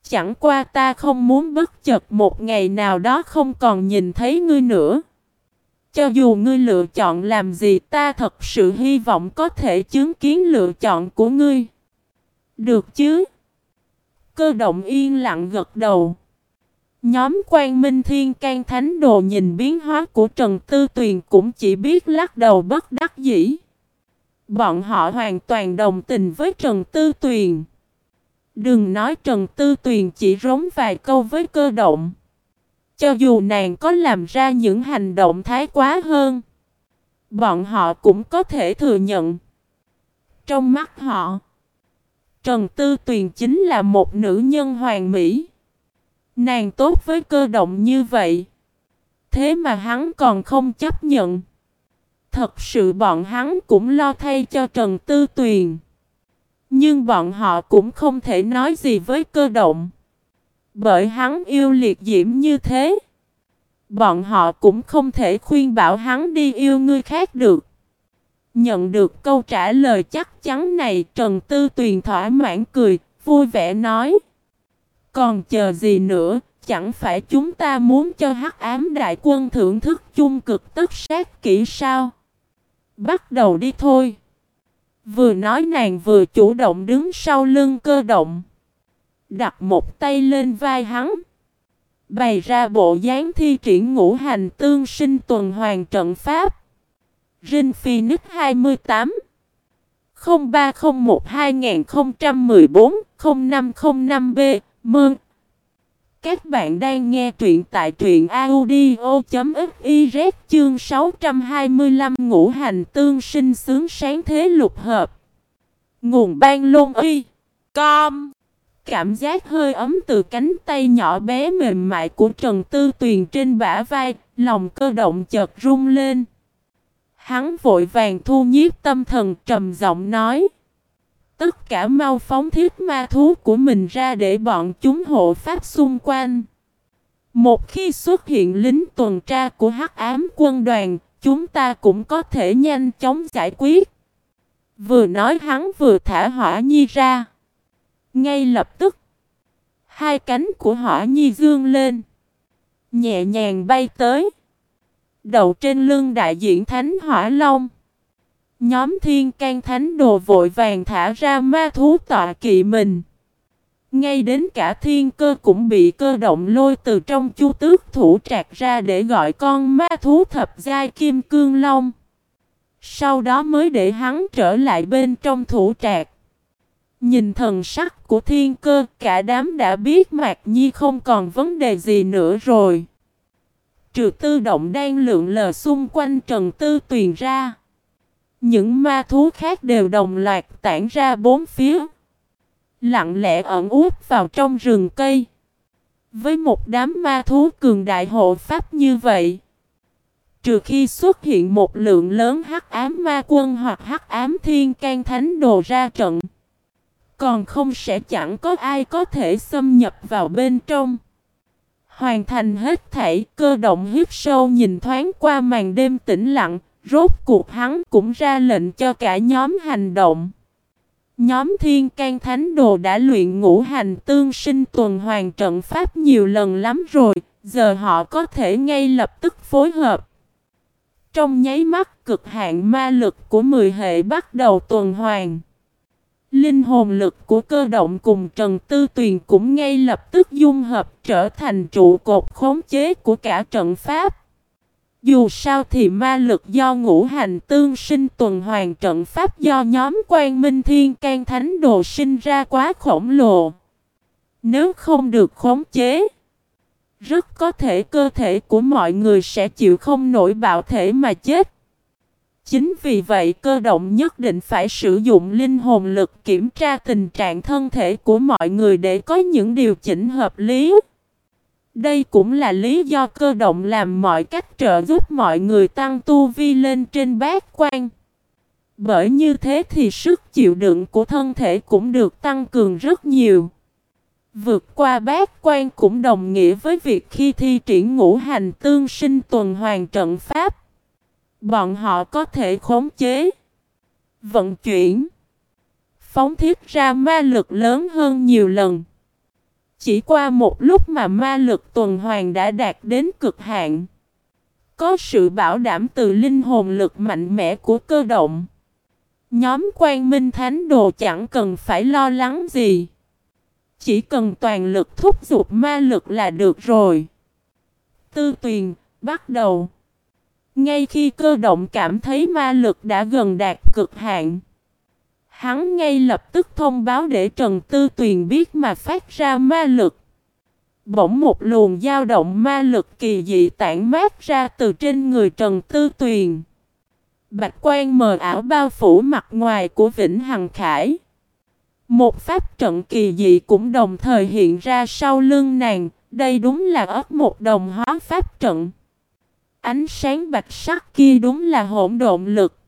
Chẳng qua ta không muốn bất chợt một ngày nào đó không còn nhìn thấy ngươi nữa. Cho dù ngươi lựa chọn làm gì, ta thật sự hy vọng có thể chứng kiến lựa chọn của ngươi. Được chứ? Cơ động yên lặng gật đầu. Nhóm quan minh thiên can thánh đồ nhìn biến hóa của Trần Tư Tuyền cũng chỉ biết lắc đầu bất đắc dĩ. Bọn họ hoàn toàn đồng tình với Trần Tư Tuyền. Đừng nói Trần Tư Tuyền chỉ rống vài câu với cơ động. Cho dù nàng có làm ra những hành động thái quá hơn, bọn họ cũng có thể thừa nhận. Trong mắt họ, Trần Tư Tuyền chính là một nữ nhân hoàn mỹ. Nàng tốt với cơ động như vậy. Thế mà hắn còn không chấp nhận. Thật sự bọn hắn cũng lo thay cho Trần Tư Tuyền. Nhưng bọn họ cũng không thể nói gì với cơ động. Bởi hắn yêu liệt diễm như thế. Bọn họ cũng không thể khuyên bảo hắn đi yêu người khác được. Nhận được câu trả lời chắc chắn này Trần Tư Tuyền thỏa mãn cười, vui vẻ nói. Còn chờ gì nữa, chẳng phải chúng ta muốn cho hắc ám đại quân thưởng thức chung cực tất sát kỹ sao? Bắt đầu đi thôi. Vừa nói nàng vừa chủ động đứng sau lưng cơ động. Đặt một tay lên vai hắn. Bày ra bộ dáng thi triển ngũ hành tương sinh tuần hoàn trận pháp. Rin Phoenix 28 0301 2014 0505B Mơn. Các bạn đang nghe truyện tại truyện audio.fiz chương 625 ngũ hành tương sinh sướng sáng thế lục hợp. Nguồn ban lôn y. Com. Cảm giác hơi ấm từ cánh tay nhỏ bé mềm mại của Trần Tư Tuyền trên bả vai, lòng cơ động chợt rung lên. Hắn vội vàng thu nhiếp tâm thần trầm giọng nói. Tất cả mau phóng thiết ma thú của mình ra để bọn chúng hộ pháp xung quanh. Một khi xuất hiện lính tuần tra của hắc ám quân đoàn, chúng ta cũng có thể nhanh chóng giải quyết. Vừa nói hắn vừa thả hỏa nhi ra. Ngay lập tức, hai cánh của hỏa nhi dương lên. Nhẹ nhàng bay tới. đầu trên lưng đại diện Thánh Hỏa Long. Nhóm thiên can thánh đồ vội vàng thả ra ma thú tọa kỵ mình. Ngay đến cả thiên cơ cũng bị cơ động lôi từ trong chu tước thủ trạc ra để gọi con ma thú thập giai kim cương long. Sau đó mới để hắn trở lại bên trong thủ trạc. Nhìn thần sắc của thiên cơ, cả đám đã biết Mạc Nhi không còn vấn đề gì nữa rồi. Trừ tư động đang lượn lờ xung quanh Trần Tư Tuyền ra. Những ma thú khác đều đồng loạt tản ra bốn phía. Lặng lẽ ẩn úp vào trong rừng cây. Với một đám ma thú cường đại hộ pháp như vậy. Trừ khi xuất hiện một lượng lớn hắc ám ma quân hoặc hắc ám thiên can thánh đồ ra trận. Còn không sẽ chẳng có ai có thể xâm nhập vào bên trong. Hoàn thành hết thảy, cơ động hiếp sâu nhìn thoáng qua màn đêm tĩnh lặng, rốt cuộc hắn cũng ra lệnh cho cả nhóm hành động. Nhóm thiên can thánh đồ đã luyện ngũ hành tương sinh tuần hoàn trận pháp nhiều lần lắm rồi, giờ họ có thể ngay lập tức phối hợp. Trong nháy mắt cực hạn ma lực của 10 hệ bắt đầu tuần hoàn. Linh hồn lực của cơ động cùng Trần Tư Tuyền cũng ngay lập tức dung hợp trở thành trụ cột khống chế của cả trận pháp. Dù sao thì ma lực do ngũ hành tương sinh tuần hoàn trận pháp do nhóm quan minh thiên can thánh đồ sinh ra quá khổng lồ. Nếu không được khống chế, rất có thể cơ thể của mọi người sẽ chịu không nổi bạo thể mà chết. Chính vì vậy cơ động nhất định phải sử dụng linh hồn lực kiểm tra tình trạng thân thể của mọi người để có những điều chỉnh hợp lý. Đây cũng là lý do cơ động làm mọi cách trợ giúp mọi người tăng tu vi lên trên bát quan. Bởi như thế thì sức chịu đựng của thân thể cũng được tăng cường rất nhiều. Vượt qua bát quan cũng đồng nghĩa với việc khi thi triển ngũ hành tương sinh tuần hoàn trận pháp. Bọn họ có thể khống chế, vận chuyển, phóng thiết ra ma lực lớn hơn nhiều lần. Chỉ qua một lúc mà ma lực tuần hoàn đã đạt đến cực hạn. Có sự bảo đảm từ linh hồn lực mạnh mẽ của cơ động. Nhóm quan minh thánh đồ chẳng cần phải lo lắng gì. Chỉ cần toàn lực thúc giục ma lực là được rồi. Tư tuyền, bắt đầu. Ngay khi cơ động cảm thấy ma lực đã gần đạt cực hạn. Hắn ngay lập tức thông báo để Trần Tư Tuyền biết mà phát ra ma lực. Bỗng một luồng dao động ma lực kỳ dị tản mát ra từ trên người Trần Tư Tuyền. Bạch quan mờ ảo bao phủ mặt ngoài của Vĩnh Hằng Khải. Một pháp trận kỳ dị cũng đồng thời hiện ra sau lưng nàng, đây đúng là ớt một đồng hóa pháp trận. Ánh sáng bạch sắc kia đúng là hỗn độn lực.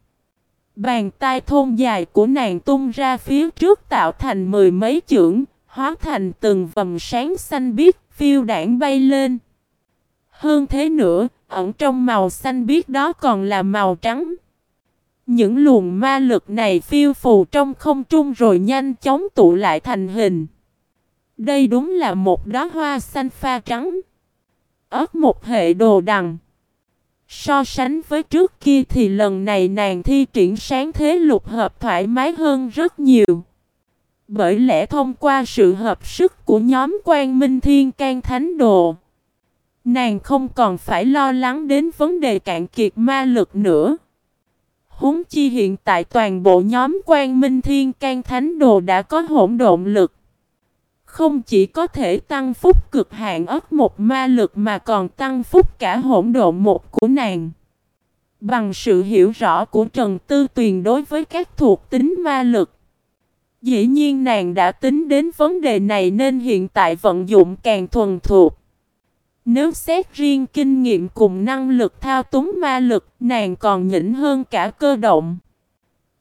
Bàn tay thôn dài của nàng tung ra phía trước tạo thành mười mấy chưởng, hóa thành từng vầm sáng xanh biếc, phiêu đảng bay lên. Hơn thế nữa, ẩn trong màu xanh biếc đó còn là màu trắng. Những luồng ma lực này phiêu phù trong không trung rồi nhanh chóng tụ lại thành hình. Đây đúng là một đóa hoa xanh pha trắng. ớt một hệ đồ đằng. So sánh với trước kia thì lần này nàng thi triển sáng thế lục hợp thoải mái hơn rất nhiều. Bởi lẽ thông qua sự hợp sức của nhóm quan minh thiên can thánh đồ. Nàng không còn phải lo lắng đến vấn đề cạn kiệt ma lực nữa. Húng chi hiện tại toàn bộ nhóm quan minh thiên can thánh đồ đã có hỗn độn lực. Không chỉ có thể tăng phúc cực hạn ấp một ma lực mà còn tăng phúc cả hỗn độn một của nàng. Bằng sự hiểu rõ của Trần Tư Tuyền đối với các thuộc tính ma lực. Dĩ nhiên nàng đã tính đến vấn đề này nên hiện tại vận dụng càng thuần thuộc. Nếu xét riêng kinh nghiệm cùng năng lực thao túng ma lực, nàng còn nhỉnh hơn cả cơ động.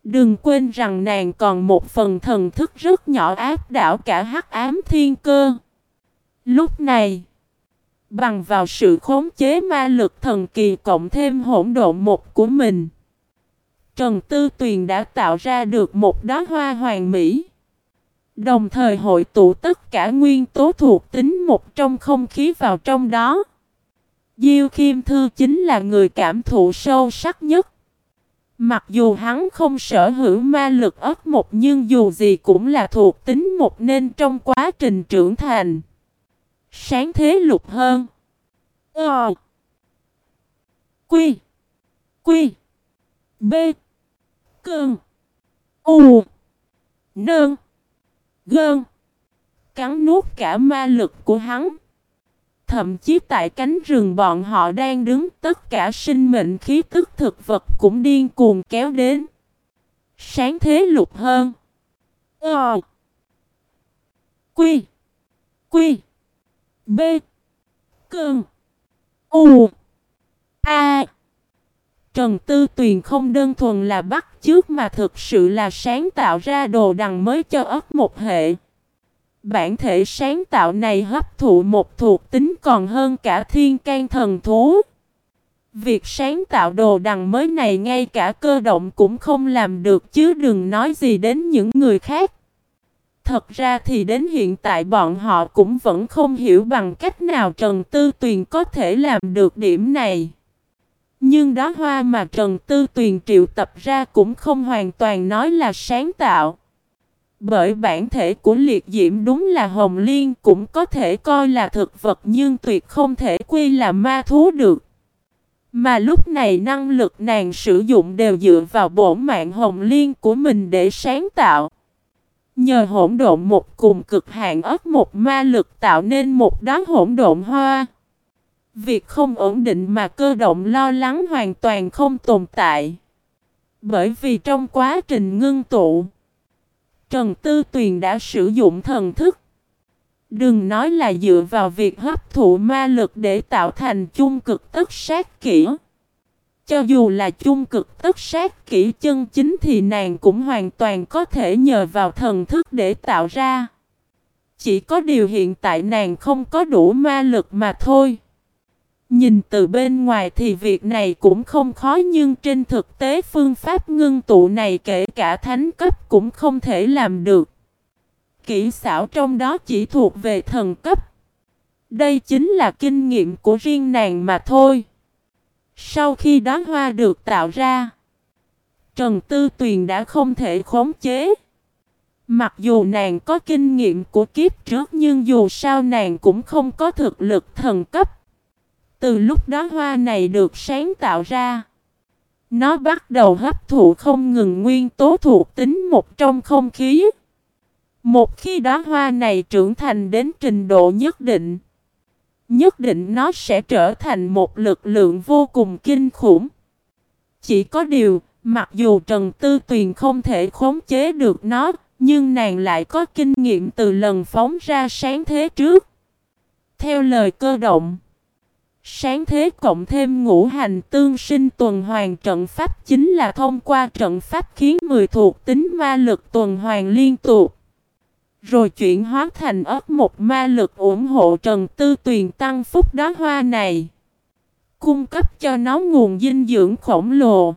Đừng quên rằng nàng còn một phần thần thức rất nhỏ áp đảo cả hắc ám thiên cơ. Lúc này, bằng vào sự khống chế ma lực thần kỳ cộng thêm hỗn độn một của mình, Trần Tư Tuyền đã tạo ra được một đóa hoa hoàng mỹ. Đồng thời hội tụ tất cả nguyên tố thuộc tính một trong không khí vào trong đó. Diêu Kim Thư chính là người cảm thụ sâu sắc nhất. Mặc dù hắn không sở hữu ma lực ớt một nhưng dù gì cũng là thuộc tính một nên trong quá trình trưởng thành. Sáng thế lục hơn. Ờ. Quy. Quy. B. Cơn. U. Nơn. Gơn. Cắn nuốt cả ma lực của hắn. Thậm chí tại cánh rừng bọn họ đang đứng, tất cả sinh mệnh khí tức thực vật cũng điên cuồng kéo đến. Sáng thế lục hơn. Ờ. Quy. Quy. B. Cơn. U. A. Trần Tư Tuyền không đơn thuần là bắt trước mà thực sự là sáng tạo ra đồ đằng mới cho ấp một hệ. Bản thể sáng tạo này hấp thụ một thuộc tính còn hơn cả thiên can thần thú. Việc sáng tạo đồ đằng mới này ngay cả cơ động cũng không làm được chứ đừng nói gì đến những người khác. Thật ra thì đến hiện tại bọn họ cũng vẫn không hiểu bằng cách nào Trần Tư Tuyền có thể làm được điểm này. Nhưng đó hoa mà Trần Tư Tuyền triệu tập ra cũng không hoàn toàn nói là sáng tạo. Bởi bản thể của liệt diễm đúng là hồng liên cũng có thể coi là thực vật nhưng tuyệt không thể quy là ma thú được. Mà lúc này năng lực nàng sử dụng đều dựa vào bổn mạng hồng liên của mình để sáng tạo. Nhờ hỗn độn một cùng cực hạn ớt một ma lực tạo nên một đóa hỗn độn hoa. Việc không ổn định mà cơ động lo lắng hoàn toàn không tồn tại. Bởi vì trong quá trình ngưng tụ, Trần Tư Tuyền đã sử dụng thần thức. Đừng nói là dựa vào việc hấp thụ ma lực để tạo thành chung cực tất sát kỹ. Cho dù là chung cực tất sát kỹ chân chính thì nàng cũng hoàn toàn có thể nhờ vào thần thức để tạo ra. Chỉ có điều hiện tại nàng không có đủ ma lực mà thôi. Nhìn từ bên ngoài thì việc này cũng không khó nhưng trên thực tế phương pháp ngưng tụ này kể cả thánh cấp cũng không thể làm được. kỹ xảo trong đó chỉ thuộc về thần cấp. Đây chính là kinh nghiệm của riêng nàng mà thôi. Sau khi đóa hoa được tạo ra, Trần Tư Tuyền đã không thể khống chế. Mặc dù nàng có kinh nghiệm của kiếp trước nhưng dù sao nàng cũng không có thực lực thần cấp. Từ lúc đó hoa này được sáng tạo ra, nó bắt đầu hấp thụ không ngừng nguyên tố thuộc tính một trong không khí. Một khi đó hoa này trưởng thành đến trình độ nhất định, nhất định nó sẽ trở thành một lực lượng vô cùng kinh khủng. Chỉ có điều, mặc dù Trần Tư Tuyền không thể khống chế được nó, nhưng nàng lại có kinh nghiệm từ lần phóng ra sáng thế trước. Theo lời cơ động, sáng thế cộng thêm ngũ hành tương sinh tuần hoàn trận pháp chính là thông qua trận pháp khiến 10 thuộc tính ma lực tuần hoàn liên tục. Rồi chuyển hóa thành ớt một ma lực ủng hộ Trần Tư Tuyền tăng phúc đóa hoa này. Cung cấp cho nó nguồn dinh dưỡng khổng lồ.